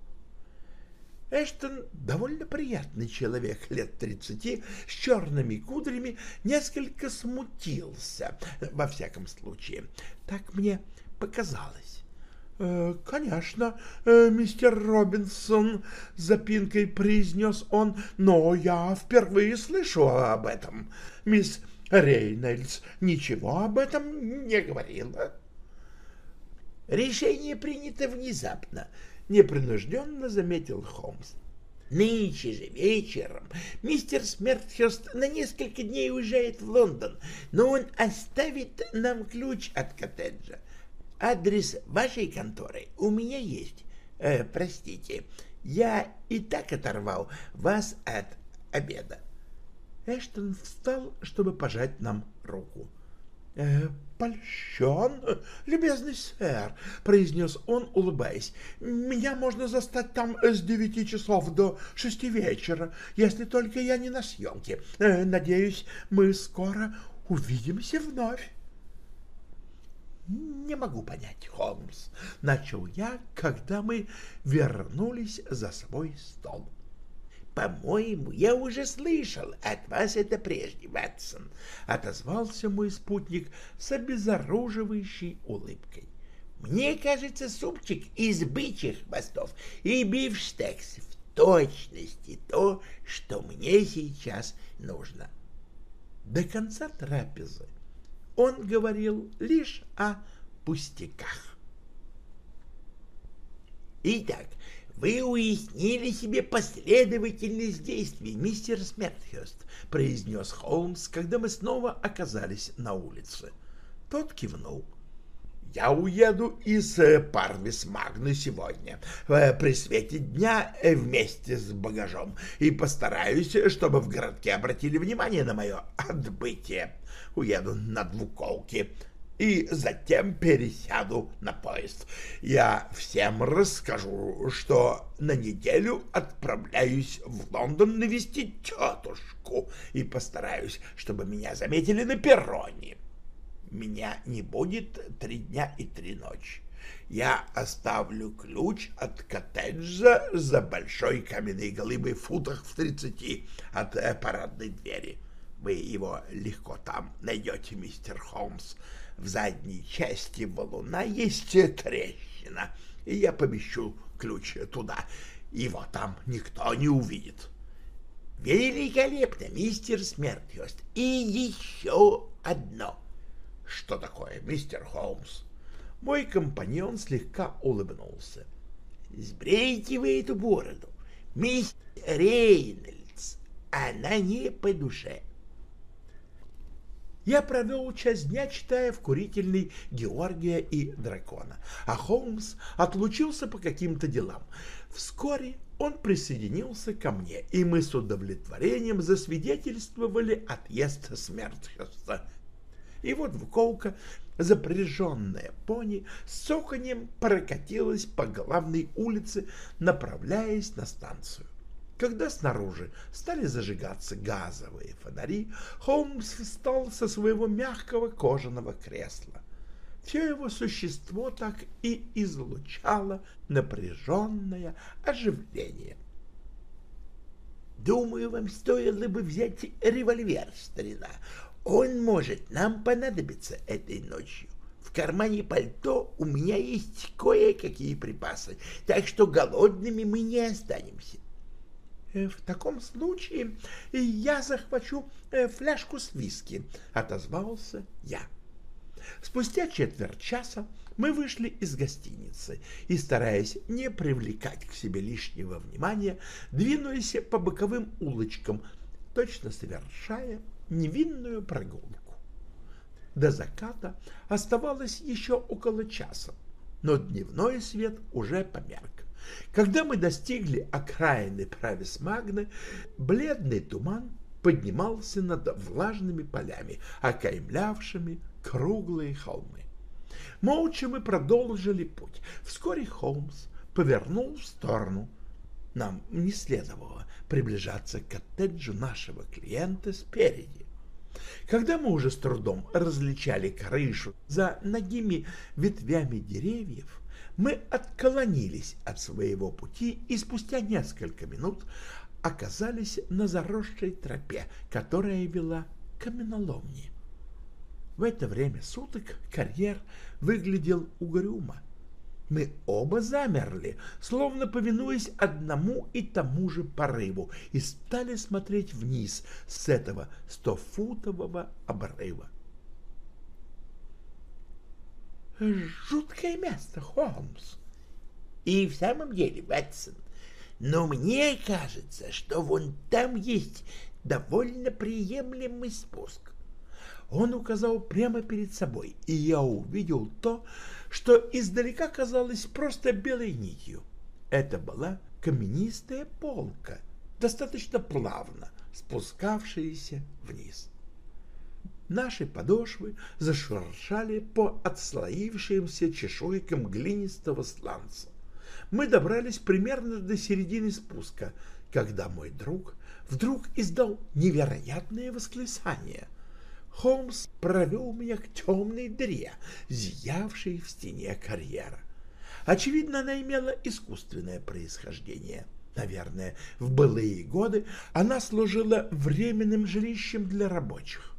Эштон довольно приятный человек лет тридцати, с черными кудрями, несколько смутился, во всяком случае. Так мне показалось. «Э, «Конечно, э, мистер Робинсон», — запинкой произнес он, — «но я впервые слышу об этом. Мисс Рейнольдс ничего об этом не говорила». Решение принято внезапно, непринужденно заметил Холмс. Нынче же вечером мистер Смертхерст на несколько дней уезжает в Лондон, но он оставит нам ключ от коттеджа. Адрес вашей конторы у меня есть. Э, простите, я и так оторвал вас от обеда. Эштон встал, чтобы пожать нам руку. «Э, «Польщен, любезный сэр», — произнес он, улыбаясь. «Меня можно застать там с девяти часов до шести вечера, если только я не на съемке. Э, надеюсь, мы скоро увидимся вновь». «Не могу понять, Холмс», — начал я, когда мы вернулись за свой стол. «По-моему, я уже слышал от вас это прежде, Ватсон», — отозвался мой спутник с обезоруживающей улыбкой. «Мне кажется, супчик из бычьих хвостов и бифштекс в точности то, что мне сейчас нужно». До конца трапезы он говорил лишь о пустяках. Итак, «Вы уяснили себе последовательность действий, мистер Смертхерст», — произнес Холмс, когда мы снова оказались на улице. Тот кивнул. «Я уеду из э, Парвис Магны сегодня, э, при свете дня э, вместе с багажом, и постараюсь, чтобы в городке обратили внимание на мое отбытие. Уеду на двуколке» и затем пересяду на поезд. Я всем расскажу, что на неделю отправляюсь в Лондон навестить тетушку и постараюсь, чтобы меня заметили на перроне. Меня не будет три дня и три ночи. Я оставлю ключ от коттеджа за большой каменной голыбой в футах в тридцати от парадной двери. Вы его легко там найдете, мистер Холмс. в задней части валуна есть трещина, и я помещу ключ туда. Его там никто не увидит. Великолепно, мистер Смертхёст. И еще одно. Что такое, мистер Холмс? Мой компаньон слегка улыбнулся. Сбрейте вы эту бороду, мистер Рейнольдс. Она не по душе. Я провел часть дня, читая в курительной Георгия и Дракона, а Холмс отлучился по каким-то делам. Вскоре он присоединился ко мне, и мы с удовлетворением засвидетельствовали отъезд Смертхерста. И вот Вколка, запряженная пони, с соконем прокатилась по главной улице, направляясь на станцию. Когда снаружи стали зажигаться газовые фонари, Холмс встал со своего мягкого кожаного кресла. Все его существо так и излучало напряженное оживление. «Думаю, вам стоило бы взять револьвер, старина. Он может нам понадобиться этой ночью. В кармане пальто у меня есть кое-какие припасы, так что голодными мы не останемся. Э, «В таком случае я захвачу э, фляжку с виски», — отозвался я. Спустя четверть часа мы вышли из гостиницы и, стараясь не привлекать к себе лишнего внимания, двинулись по боковым улочкам, точно совершая невинную прогулку. До заката оставалось еще около часа, но дневной свет уже померк. Когда мы достигли окраины Правис Магны, бледный туман поднимался над влажными полями, окаймлявшими круглые холмы. Молча мы продолжили путь. Вскоре Холмс повернул в сторону. Нам не следовало приближаться к коттеджу нашего клиента спереди. Когда мы уже с трудом различали крышу за ногими ветвями деревьев, мы отклонились от своего пути и спустя несколько минут оказались на заросшей тропе, которая вела к каменоломне. В это время суток карьер выглядел угрюмо. Мы оба замерли, словно повинуясь одному и тому же порыву, и стали смотреть вниз с этого стофутового обрыва. Жуткое место, Холмс. И в самом деле, Ватсон, но мне кажется, что вон там есть довольно приемлемый спуск. Он указал прямо перед собой, и я увидел то, что издалека казалось просто белой нитью. Это была каменистая полка, достаточно плавно спускавшаяся вниз. Наши подошвы зашуршали по отслоившимся чешуйкам глинистого сланца. Мы добрались примерно до середины спуска, когда мой друг вдруг издал невероятное восклицание. Холмс провел меня к темной дыре, зиявшей в стене карьера. Очевидно, она имела искусственное происхождение. Наверное, в былые годы она служила временным жилищем для рабочих.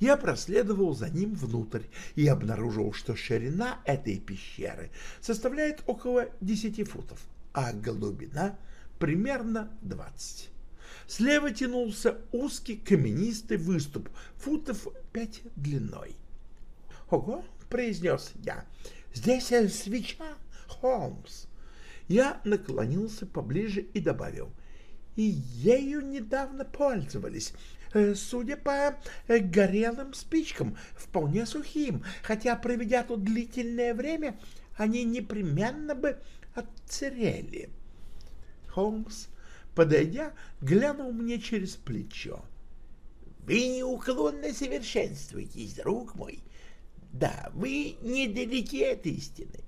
Я проследовал за ним внутрь и обнаружил, что ширина этой пещеры составляет около 10 футов, а глубина примерно 20. Слева тянулся узкий каменистый выступ, футов 5 длиной. «Ого!» — произнес я. «Здесь свеча, Холмс!» Я наклонился поближе и добавил. «И ею недавно пользовались. Э, судя по э, горелым спичкам, вполне сухим, хотя, проведя тут длительное время, они непременно бы отцерели. Холмс, подойдя, глянул мне через плечо. — Вы неуклонно совершенствуетесь, друг мой. Да, вы недалеки от истины.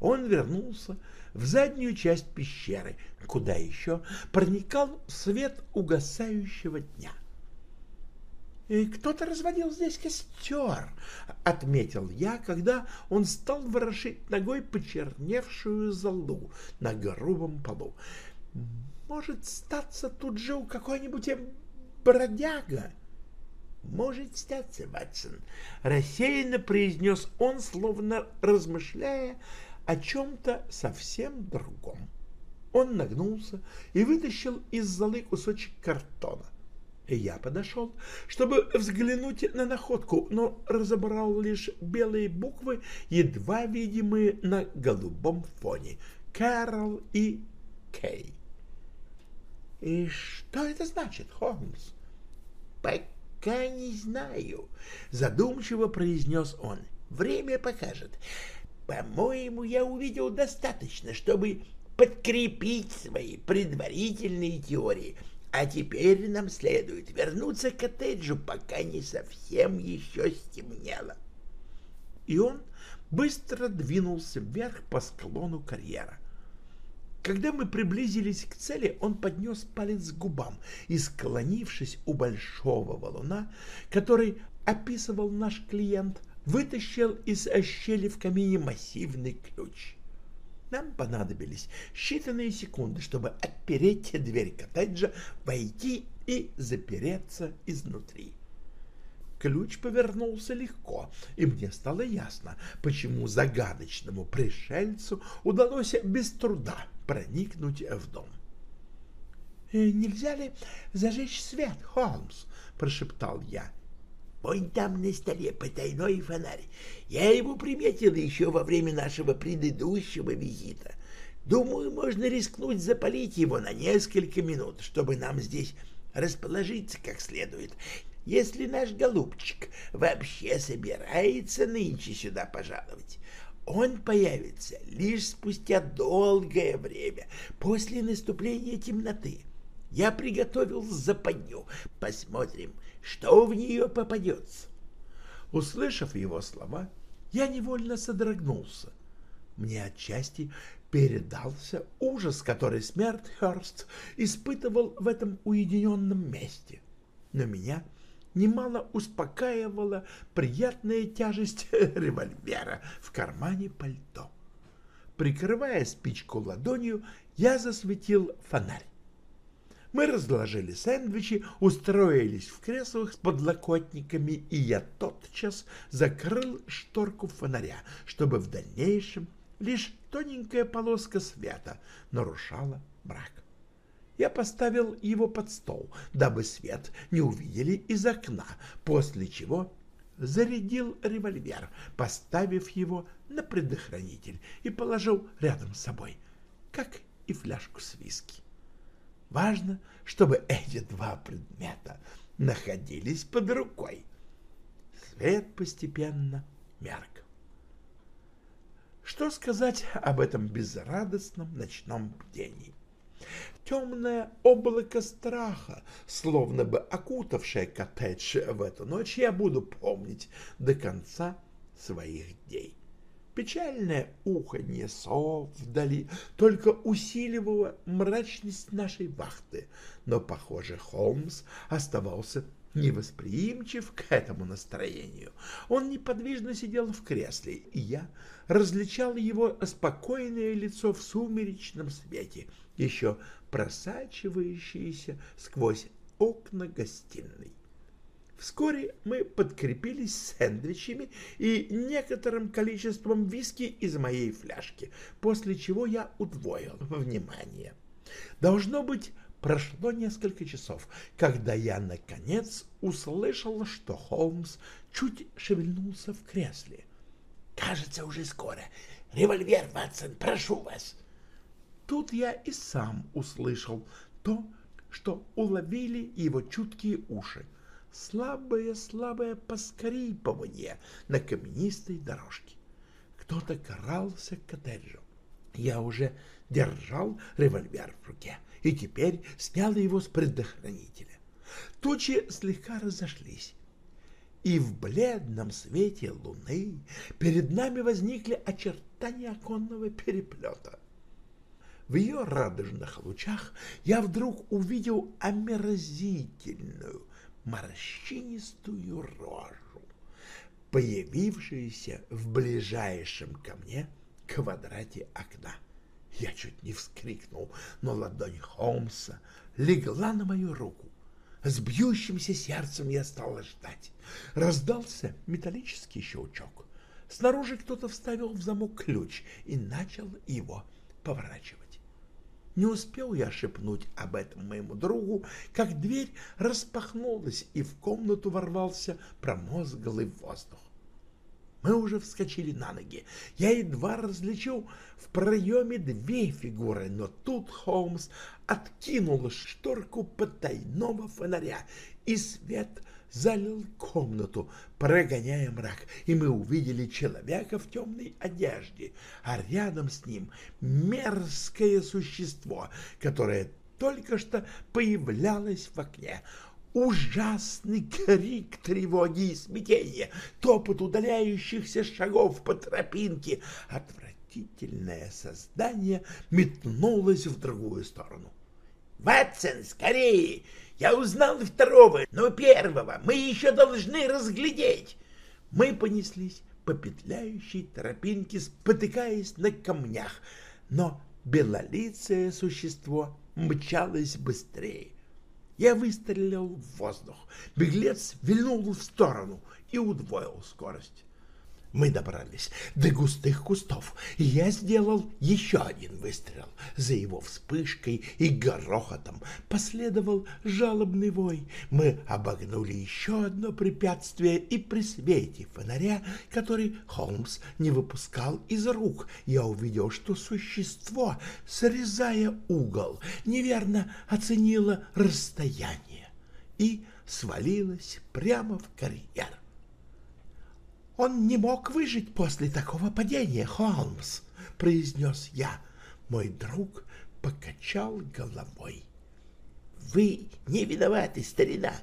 Он вернулся в заднюю часть пещеры, куда еще проникал свет угасающего дня. — «Кто-то разводил здесь костер», — отметил я, когда он стал ворошить ногой почерневшую золу на грубом полу. «Может, статься тут жил какой-нибудь бродяга?» может статься, Ватсон, — рассеянно произнес он, словно размышляя о чем-то совсем другом. Он нагнулся и вытащил из золы кусочек картона. Я подошел, чтобы взглянуть на находку, но разобрал лишь белые буквы, едва видимые на голубом фоне. Кэрол и Кей. «И что это значит, Холмс?» «Пока не знаю», — задумчиво произнес он. «Время покажет. По-моему, я увидел достаточно, чтобы подкрепить свои предварительные теории. А теперь нам следует вернуться к коттеджу, пока не совсем еще стемнело. И он быстро двинулся вверх по склону карьера. Когда мы приблизились к цели, он поднес палец к губам и, склонившись у большого валуна, который описывал наш клиент, вытащил из щели в камине массивный ключ. Нам понадобились считанные секунды, чтобы отпереть дверь коттеджа, войти и запереться изнутри. Ключ повернулся легко, и мне стало ясно, почему загадочному пришельцу удалось без труда проникнуть в дом. «Э, «Нельзя ли зажечь свет, Холмс?» — прошептал я. Вон там на столе потайной фонарь. Я его приметил еще во время нашего предыдущего визита. Думаю, можно рискнуть запалить его на несколько минут, чтобы нам здесь расположиться как следует. Если наш голубчик вообще собирается нынче сюда пожаловать, он появится лишь спустя долгое время, после наступления темноты. Я приготовил западню. Посмотрим, что в нее попадется. Услышав его слова, я невольно содрогнулся. Мне отчасти передался ужас, который Смертхерст испытывал в этом уединенном месте. Но меня немало успокаивала приятная тяжесть (laughs) револьвера в кармане пальто. Прикрывая спичку ладонью, я засветил фонарь. Мы разложили сэндвичи, устроились в креслах с подлокотниками, и я тотчас закрыл шторку фонаря, чтобы в дальнейшем лишь тоненькая полоска света нарушала мрак. Я поставил его под стол, дабы свет не увидели из окна, после чего зарядил револьвер, поставив его на предохранитель и положил рядом с собой, как и фляжку с виски. Важно, чтобы эти два предмета находились под рукой. Свет постепенно мерк. Что сказать об этом безрадостном ночном бдении? Темное облако страха, словно бы окутавшее коттедж в эту ночь, я буду помнить до конца своих дней. Печальное уханье сов вдали только усиливало мрачность нашей вахты, но, похоже, Холмс оставался невосприимчив к этому настроению. Он неподвижно сидел в кресле, и я различал его спокойное лицо в сумеречном свете, еще просачивающееся сквозь окна гостиной. Вскоре мы подкрепились сэндвичами и некоторым количеством виски из моей фляжки, после чего я удвоил внимание. Должно быть, прошло несколько часов, когда я, наконец, услышал, что Холмс чуть шевельнулся в кресле. «Кажется, уже скоро. Револьвер, Ватсон, прошу вас!» Тут я и сам услышал то, что уловили его чуткие уши слабое-слабое поскрипывание на каменистой дорожке. Кто-то карался к коттеджу. Я уже держал револьвер в руке и теперь снял его с предохранителя. Тучи слегка разошлись, и в бледном свете луны перед нами возникли очертания оконного переплета. В ее радужных лучах я вдруг увидел омерзительную, морщинистую рожу, появившуюся в ближайшем ко мне квадрате окна. Я чуть не вскрикнул, но ладонь Холмса легла на мою руку. С бьющимся сердцем я стал ждать. Раздался металлический щелчок. Снаружи кто-то вставил в замок ключ и начал его поворачивать. Не успел я шепнуть об этом моему другу, как дверь распахнулась, и в комнату ворвался промозглый воздух. Мы уже вскочили на ноги. Я едва различил в проеме две фигуры, но тут Холмс откинул шторку потайного фонаря, и свет залил комнату, прогоняя мрак, и мы увидели человека в темной одежде, а рядом с ним мерзкое существо, которое только что появлялось в окне. Ужасный крик тревоги и смятения, топот удаляющихся шагов по тропинке. Отвратительное создание метнулось в другую сторону. «Ватсон, скорее! Я узнал второго, но первого мы еще должны разглядеть!» Мы понеслись по петляющей тропинке, спотыкаясь на камнях, но белолицее существо мчалось быстрее. Я выстрелил в воздух. Беглец вильнул в сторону и удвоил скорость. Мы добрались до густых кустов, и я сделал еще один выстрел. За его вспышкой и грохотом последовал жалобный вой. Мы обогнули еще одно препятствие, и при свете фонаря, который Холмс не выпускал из рук, я увидел, что существо, срезая угол, неверно оценило расстояние и свалилось прямо в карьер. «Он не мог выжить после такого падения, Холмс», — произнес я. Мой друг покачал головой. «Вы не виноваты, старина,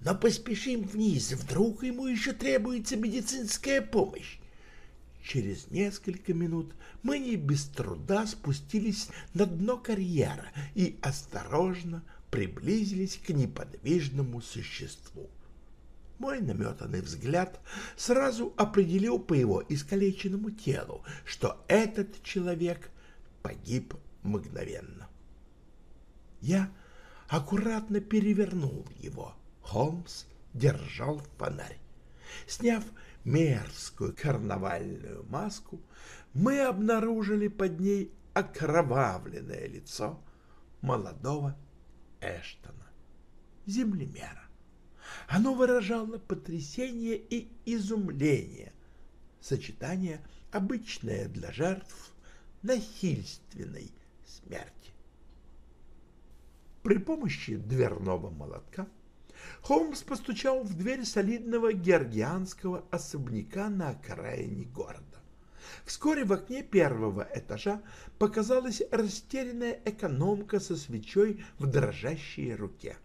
но поспешим вниз, вдруг ему еще требуется медицинская помощь». Через несколько минут мы не без труда спустились на дно карьера и осторожно приблизились к неподвижному существу. Мой наметанный взгляд сразу определил по его искалеченному телу, что этот человек погиб мгновенно. Я аккуратно перевернул его. Холмс держал фонарь. Сняв мерзкую карнавальную маску, мы обнаружили под ней окровавленное лицо молодого Эштона, землемера. Оно выражало потрясение и изумление, сочетание, обычное для жертв насильственной смерти. При помощи дверного молотка Холмс постучал в дверь солидного георгианского особняка на окраине города. Вскоре в окне первого этажа показалась растерянная экономка со свечой в дрожащей руке.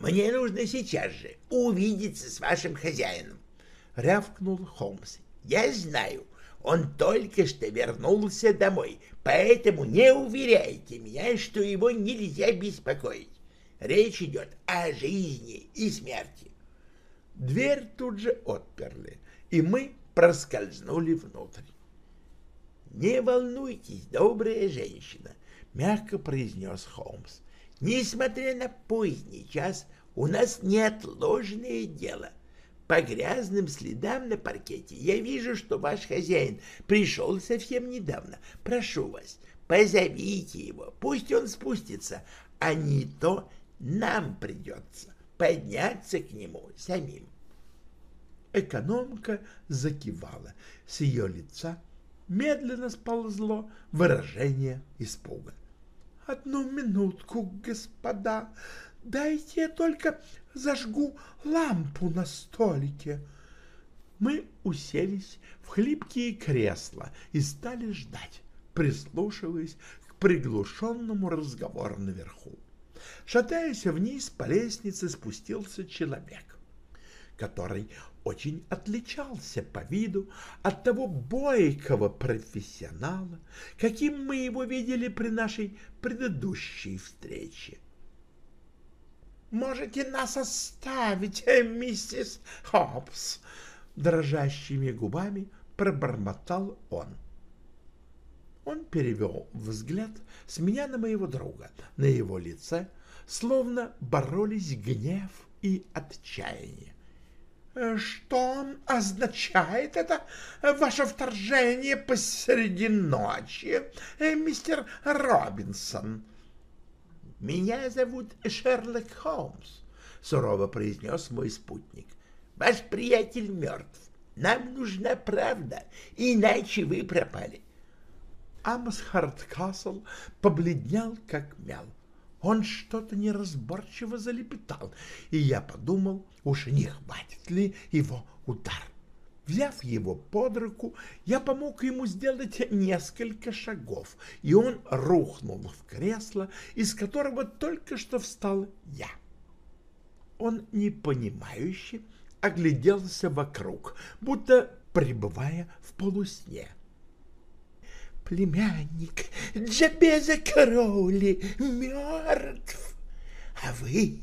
Мне нужно сейчас же увидеться с вашим хозяином, — рявкнул Холмс. Я знаю, он только что вернулся домой, поэтому не уверяйте меня, что его нельзя беспокоить. Речь идет о жизни и смерти. Дверь тут же отперли, и мы проскользнули внутрь. «Не волнуйтесь, добрая женщина», — мягко произнес Холмс. Несмотря на поздний час, у нас неотложное дело. По грязным следам на паркете я вижу, что ваш хозяин пришел совсем недавно. Прошу вас, позовите его, пусть он спустится, а не то нам придется подняться к нему самим. Экономка закивала. С ее лица медленно сползло выражение испуга. Одну минутку, господа, дайте я только зажгу лампу на столике. Мы уселись в хлипкие кресла и стали ждать, прислушиваясь к приглушенному разговору наверху. Шатаясь вниз по лестнице, спустился человек, который очень отличался по виду от того бойкого профессионала, каким мы его видели при нашей предыдущей встрече. «Можете нас оставить, э, миссис Хопс?» Дрожащими губами пробормотал он. Он перевел взгляд с меня на моего друга. На его лице словно боролись гнев и отчаяние. «Что означает это ваше вторжение посреди ночи, мистер Робинсон?» «Меня зовут Шерлок Холмс», — сурово произнес мой спутник. «Ваш приятель мертв. Нам нужна правда, иначе вы пропали». Амос Хардкасл побледнел, как мял. Он что-то неразборчиво залепетал, и я подумал, уж не хватит ли его удар. Взяв его под руку, я помог ему сделать несколько шагов, и он рухнул в кресло, из которого только что встал я. Он непонимающе огляделся вокруг, будто пребывая в полусне племянник Джабеза Кроули мертв, а вы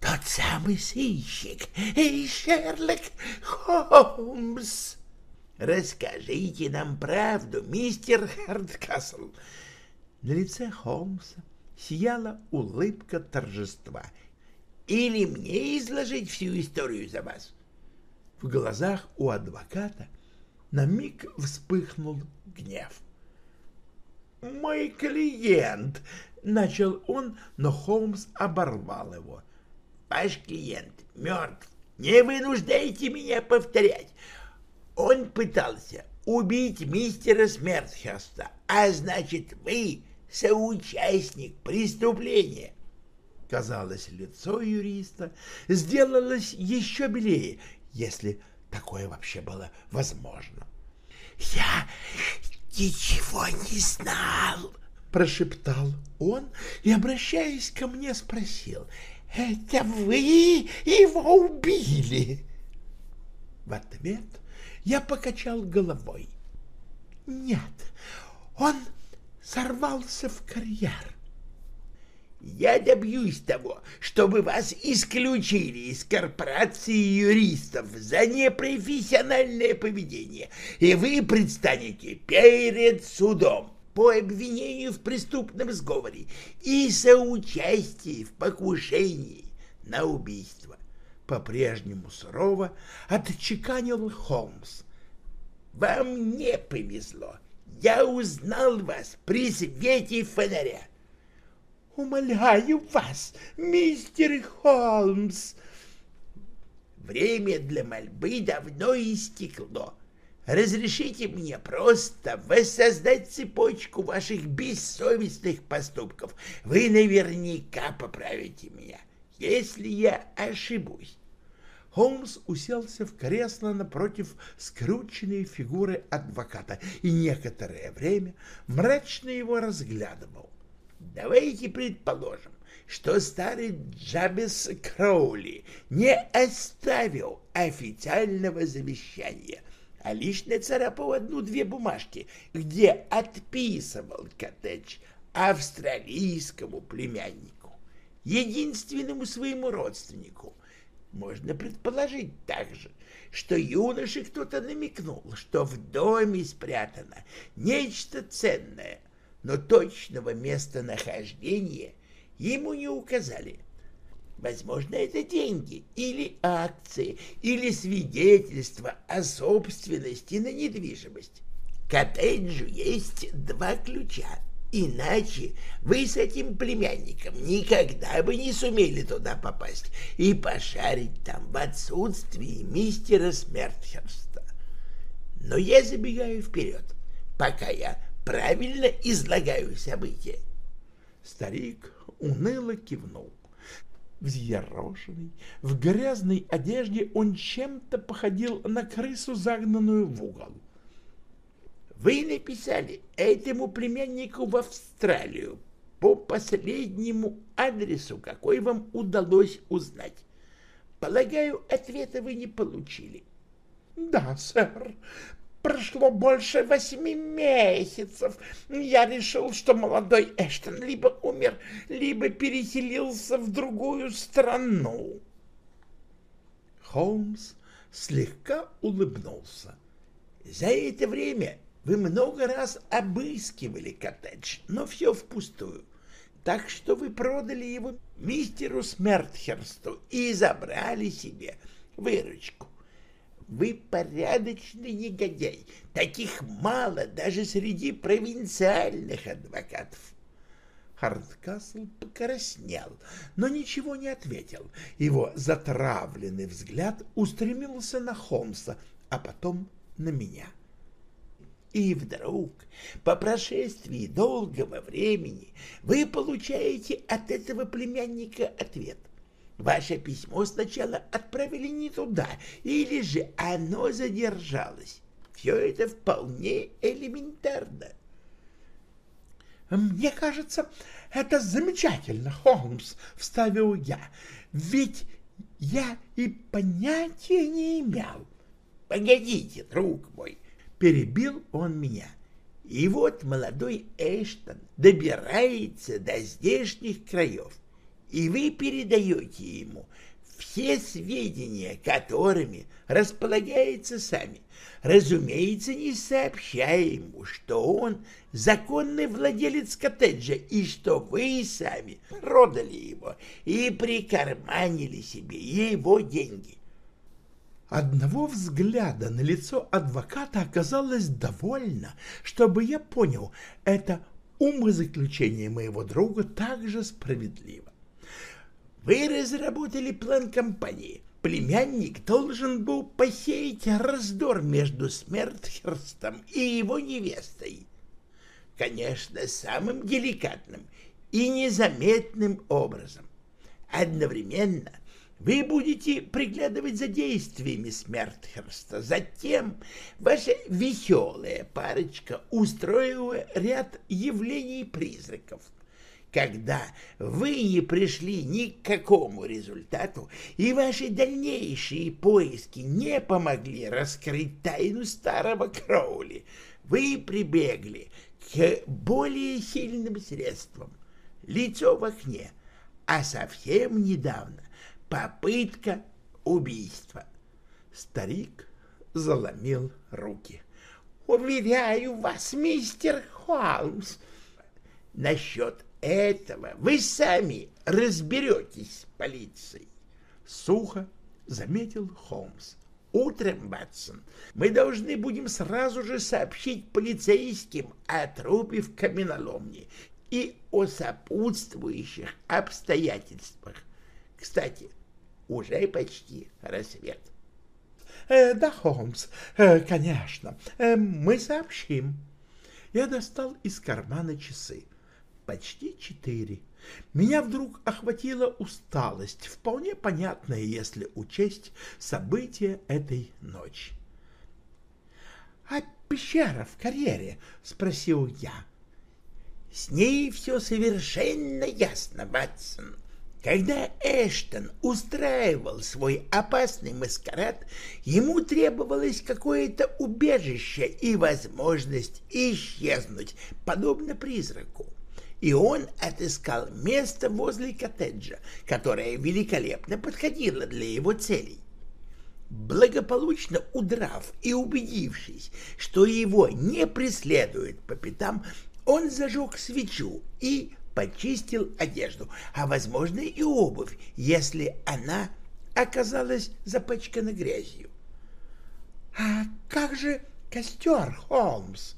тот самый сыщик и Шерлок Холмс. Расскажите нам правду, мистер Хардкасл. На лице Холмса сияла улыбка торжества. Или мне изложить всю историю за вас? В глазах у адвоката на миг вспыхнул гнев. «Мой клиент!» — начал он, но Холмс оборвал его. «Ваш клиент мертв. Не вынуждайте меня повторять. Он пытался убить мистера Смертхерста, а значит, вы соучастник преступления». Казалось, лицо юриста сделалось еще белее, если такое вообще было возможно. «Я ничего не знал, — прошептал он и, обращаясь ко мне, спросил, — это вы его убили? В ответ я покачал головой. Нет, он сорвался в карьер. Я добьюсь того, чтобы вас исключили из корпорации юристов за непрофессиональное поведение, и вы предстанете перед судом по обвинению в преступном сговоре и соучастии в покушении на убийство. По-прежнему сурово отчеканил Холмс. Вам не повезло. Я узнал вас при свете фонаря. Умоляю вас, мистер Холмс. Время для мольбы давно истекло. Разрешите мне просто воссоздать цепочку ваших бессовестных поступков. Вы наверняка поправите меня, если я ошибусь. Холмс уселся в кресло напротив скрученной фигуры адвоката и некоторое время мрачно его разглядывал. Давайте предположим, что старый Джабес Кроули не оставил официального завещания, а лишь нацарапал одну-две бумажки, где отписывал коттедж австралийскому племяннику, единственному своему родственнику. Можно предположить также, что юноше кто-то намекнул, что в доме спрятано нечто ценное, но точного местонахождения ему не указали. Возможно, это деньги или акции, или свидетельство о собственности на недвижимость. Коттеджу есть два ключа, иначе вы с этим племянником никогда бы не сумели туда попасть и пошарить там в отсутствии мистера Смертхерста. Но я забегаю вперед, пока я правильно излагаю события? Старик уныло кивнул. Взъерошенный, в грязной одежде он чем-то походил на крысу, загнанную в угол. Вы написали этому племяннику в Австралию по последнему адресу, какой вам удалось узнать. Полагаю, ответа вы не получили. — Да, сэр, Прошло больше восьми месяцев. Я решил, что молодой Эштон либо умер, либо переселился в другую страну. Холмс слегка улыбнулся. За это время вы много раз обыскивали коттедж, но все впустую. Так что вы продали его мистеру Смертхерсту и забрали себе выручку. Вы порядочный негодяй. Таких мало даже среди провинциальных адвокатов. Хардкасл покраснел, но ничего не ответил. Его затравленный взгляд устремился на Холмса, а потом на меня. И вдруг, по прошествии долгого времени, вы получаете от этого племянника ответ. Ваше письмо сначала отправили не туда, или же оно задержалось. Все это вполне элементарно. «Мне кажется, это замечательно, Холмс», — вставил я. «Ведь я и понятия не имел». «Погодите, друг мой», — перебил он меня. «И вот молодой Эштон добирается до здешних краев, и вы передаете ему все сведения, которыми располагаете сами, разумеется, не сообщая ему, что он законный владелец коттеджа и что вы сами продали его и прикарманили себе его деньги. Одного взгляда на лицо адвоката оказалось довольно, чтобы я понял, это умозаключение моего друга также справедливо. Вы разработали план компании. Племянник должен был посеять раздор между Смертхерстом и его невестой. Конечно, самым деликатным и незаметным образом. Одновременно вы будете приглядывать за действиями Смертхерста. Затем ваша веселая парочка устроила ряд явлений призраков — когда вы не пришли ни к какому результату, и ваши дальнейшие поиски не помогли раскрыть тайну старого Кроули, вы прибегли к более сильным средствам. Лицо в окне, а совсем недавно попытка убийства. Старик заломил руки. «Уверяю вас, мистер Холмс, насчет этого вы сами разберетесь с полицией. Сухо заметил Холмс. Утром, Батсон, мы должны будем сразу же сообщить полицейским о трупе в каменоломне и о сопутствующих обстоятельствах. Кстати, уже почти рассвет. Э, да, Холмс, э, конечно, э, мы сообщим. Я достал из кармана часы почти четыре. Меня вдруг охватила усталость, вполне понятная, если учесть события этой ночи. — А пещера в карьере? — спросил я. — С ней все совершенно ясно, Ватсон. Когда Эштон устраивал свой опасный маскарад, ему требовалось какое-то убежище и возможность исчезнуть, подобно призраку и он отыскал место возле коттеджа, которое великолепно подходило для его целей. Благополучно удрав и убедившись, что его не преследуют по пятам, он зажег свечу и почистил одежду, а, возможно, и обувь, если она оказалась запачкана грязью. — А как же костер, Холмс?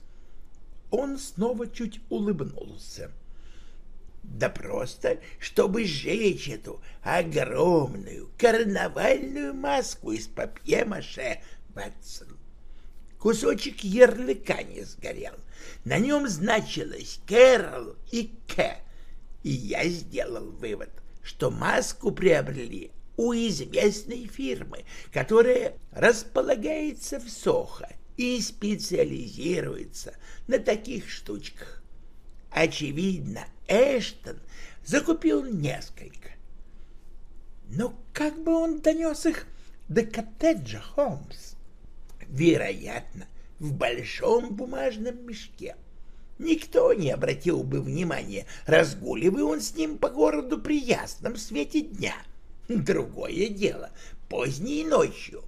Он снова чуть улыбнулся. Да просто, чтобы сжечь эту огромную карнавальную маску из папье-маше, Ватсон. Кусочек ярлыка не сгорел. На нем значилось «Кэрол» и «К». И я сделал вывод, что маску приобрели у известной фирмы, которая располагается в Сохо и специализируется на таких штучках. Очевидно, Эштон закупил несколько. Но как бы он донес их до коттеджа, Холмс? Вероятно, в большом бумажном мешке. Никто не обратил бы внимания, разгуливая он с ним по городу при ясном свете дня. Другое дело, поздней ночью.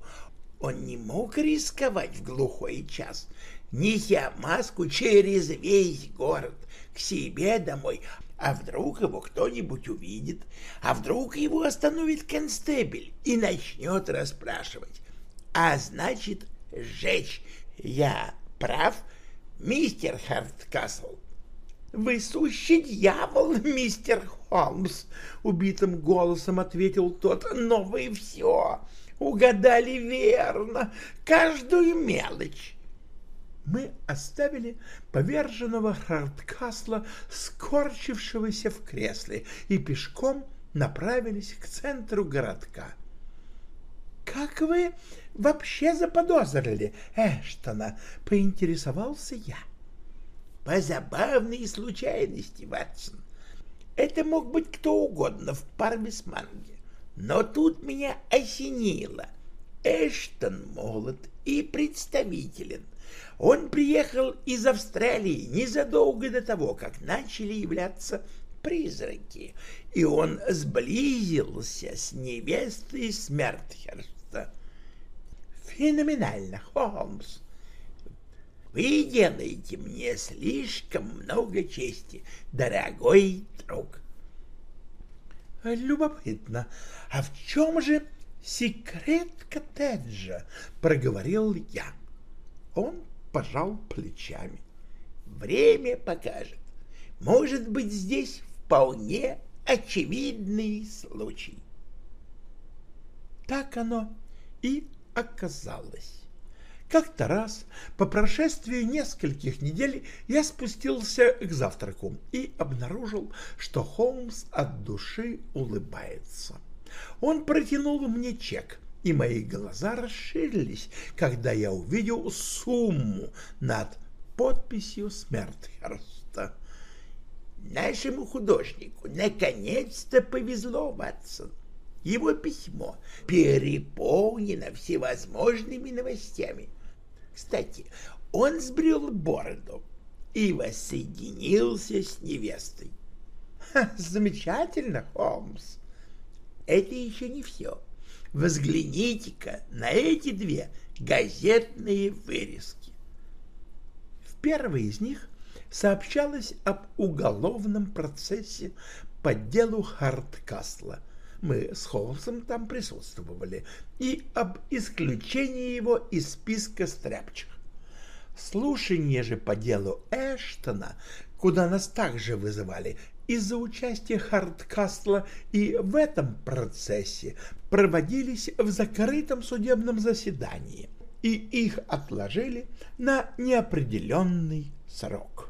Он не мог рисковать в глухой час, неся маску через весь город к себе домой, А вдруг его кто-нибудь увидит, а вдруг его остановит констебель и начнет расспрашивать. А значит, сжечь. Я прав, мистер Харткасл? «Вы сущий дьявол, мистер Холмс!» — убитым голосом ответил тот. «Но вы все угадали верно, каждую мелочь!» Мы оставили поверженного Харткасла, скорчившегося в кресле, и пешком направились к центру городка. «Как вы вообще заподозрили Эштона?» — поинтересовался я. — по забавной случайности, Ватсон. Это мог быть кто угодно в Пармисманге. Но тут меня осенило. Эштон молод и представителен. Он приехал из Австралии незадолго до того, как начали являться призраки, и он сблизился с невестой Смертхерста. Феноменально, Холмс. Вы делаете мне слишком много чести, дорогой друг. Любопытно, а в чем же секрет коттеджа? Проговорил я. Он пожал плечами. Время покажет. Может быть, здесь вполне очевидный случай. Так оно и оказалось. Как-то раз, по прошествии нескольких недель, я спустился к завтраку и обнаружил, что Холмс от души улыбается. Он протянул мне чек, и мои глаза расширились, когда я увидел сумму над подписью Смертхерста. Нашему художнику наконец-то повезло, Ватсон. Его письмо переполнено всевозможными новостями. Кстати, он сбрил бороду и воссоединился с невестой. замечательно, Холмс. Это еще не все. Взгляните-ка на эти две газетные вырезки. В первой из них сообщалось об уголовном процессе по делу Харткасла – мы с Холмсом там присутствовали, и об исключении его из списка стряпчих. Слушание же по делу Эштона, куда нас также вызывали, из-за участия Хардкастла и в этом процессе проводились в закрытом судебном заседании, и их отложили на неопределенный срок.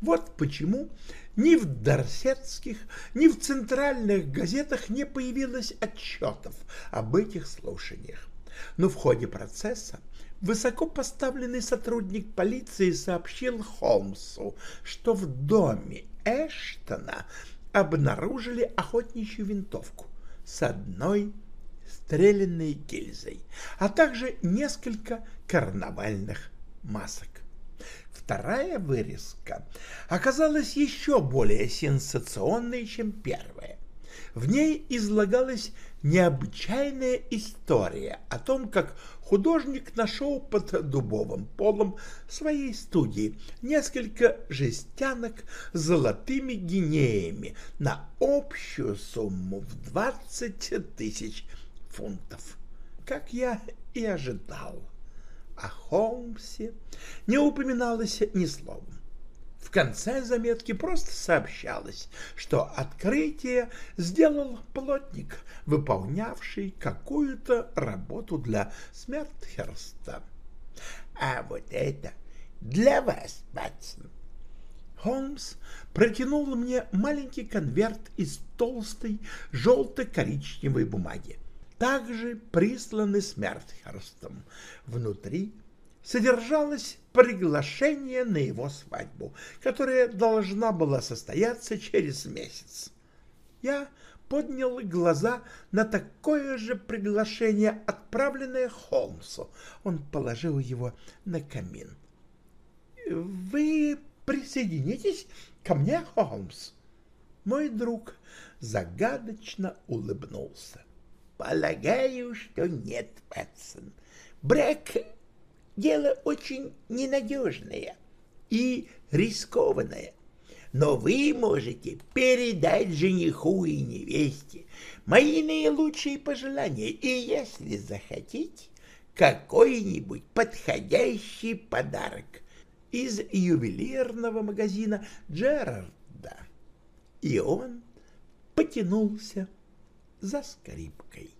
Вот почему ни в Дорсетских, ни в центральных газетах не появилось отчетов об этих слушаниях. Но в ходе процесса высоко поставленный сотрудник полиции сообщил Холмсу, что в доме Эштона обнаружили охотничью винтовку с одной стрелянной гильзой, а также несколько карнавальных масок. Вторая вырезка оказалась еще более сенсационной, чем первая. В ней излагалась необычайная история о том, как художник нашел под дубовым полом своей студии несколько жестянок с золотыми гинеями на общую сумму в 20 тысяч фунтов, как я и ожидал о Холмсе не упоминалось ни словом. В конце заметки просто сообщалось, что открытие сделал плотник, выполнявший какую-то работу для Смертхерста. А вот это для вас, Батсон. Холмс протянул мне маленький конверт из толстой желто-коричневой бумаги также присланы Смертхерстом. Внутри содержалось приглашение на его свадьбу, которая должна была состояться через месяц. Я поднял глаза на такое же приглашение, отправленное Холмсу. Он положил его на камин. «Вы присоединитесь ко мне, Холмс?» Мой друг загадочно улыбнулся. Полагаю, что нет, Ватсон. Брак — дело очень ненадежное и рискованное. но вы можете передать жениху и невесте мои наилучшие пожелания и, если захотите, какой-нибудь подходящий подарок из ювелирного магазина Джерарда. И он потянулся за скрипкой.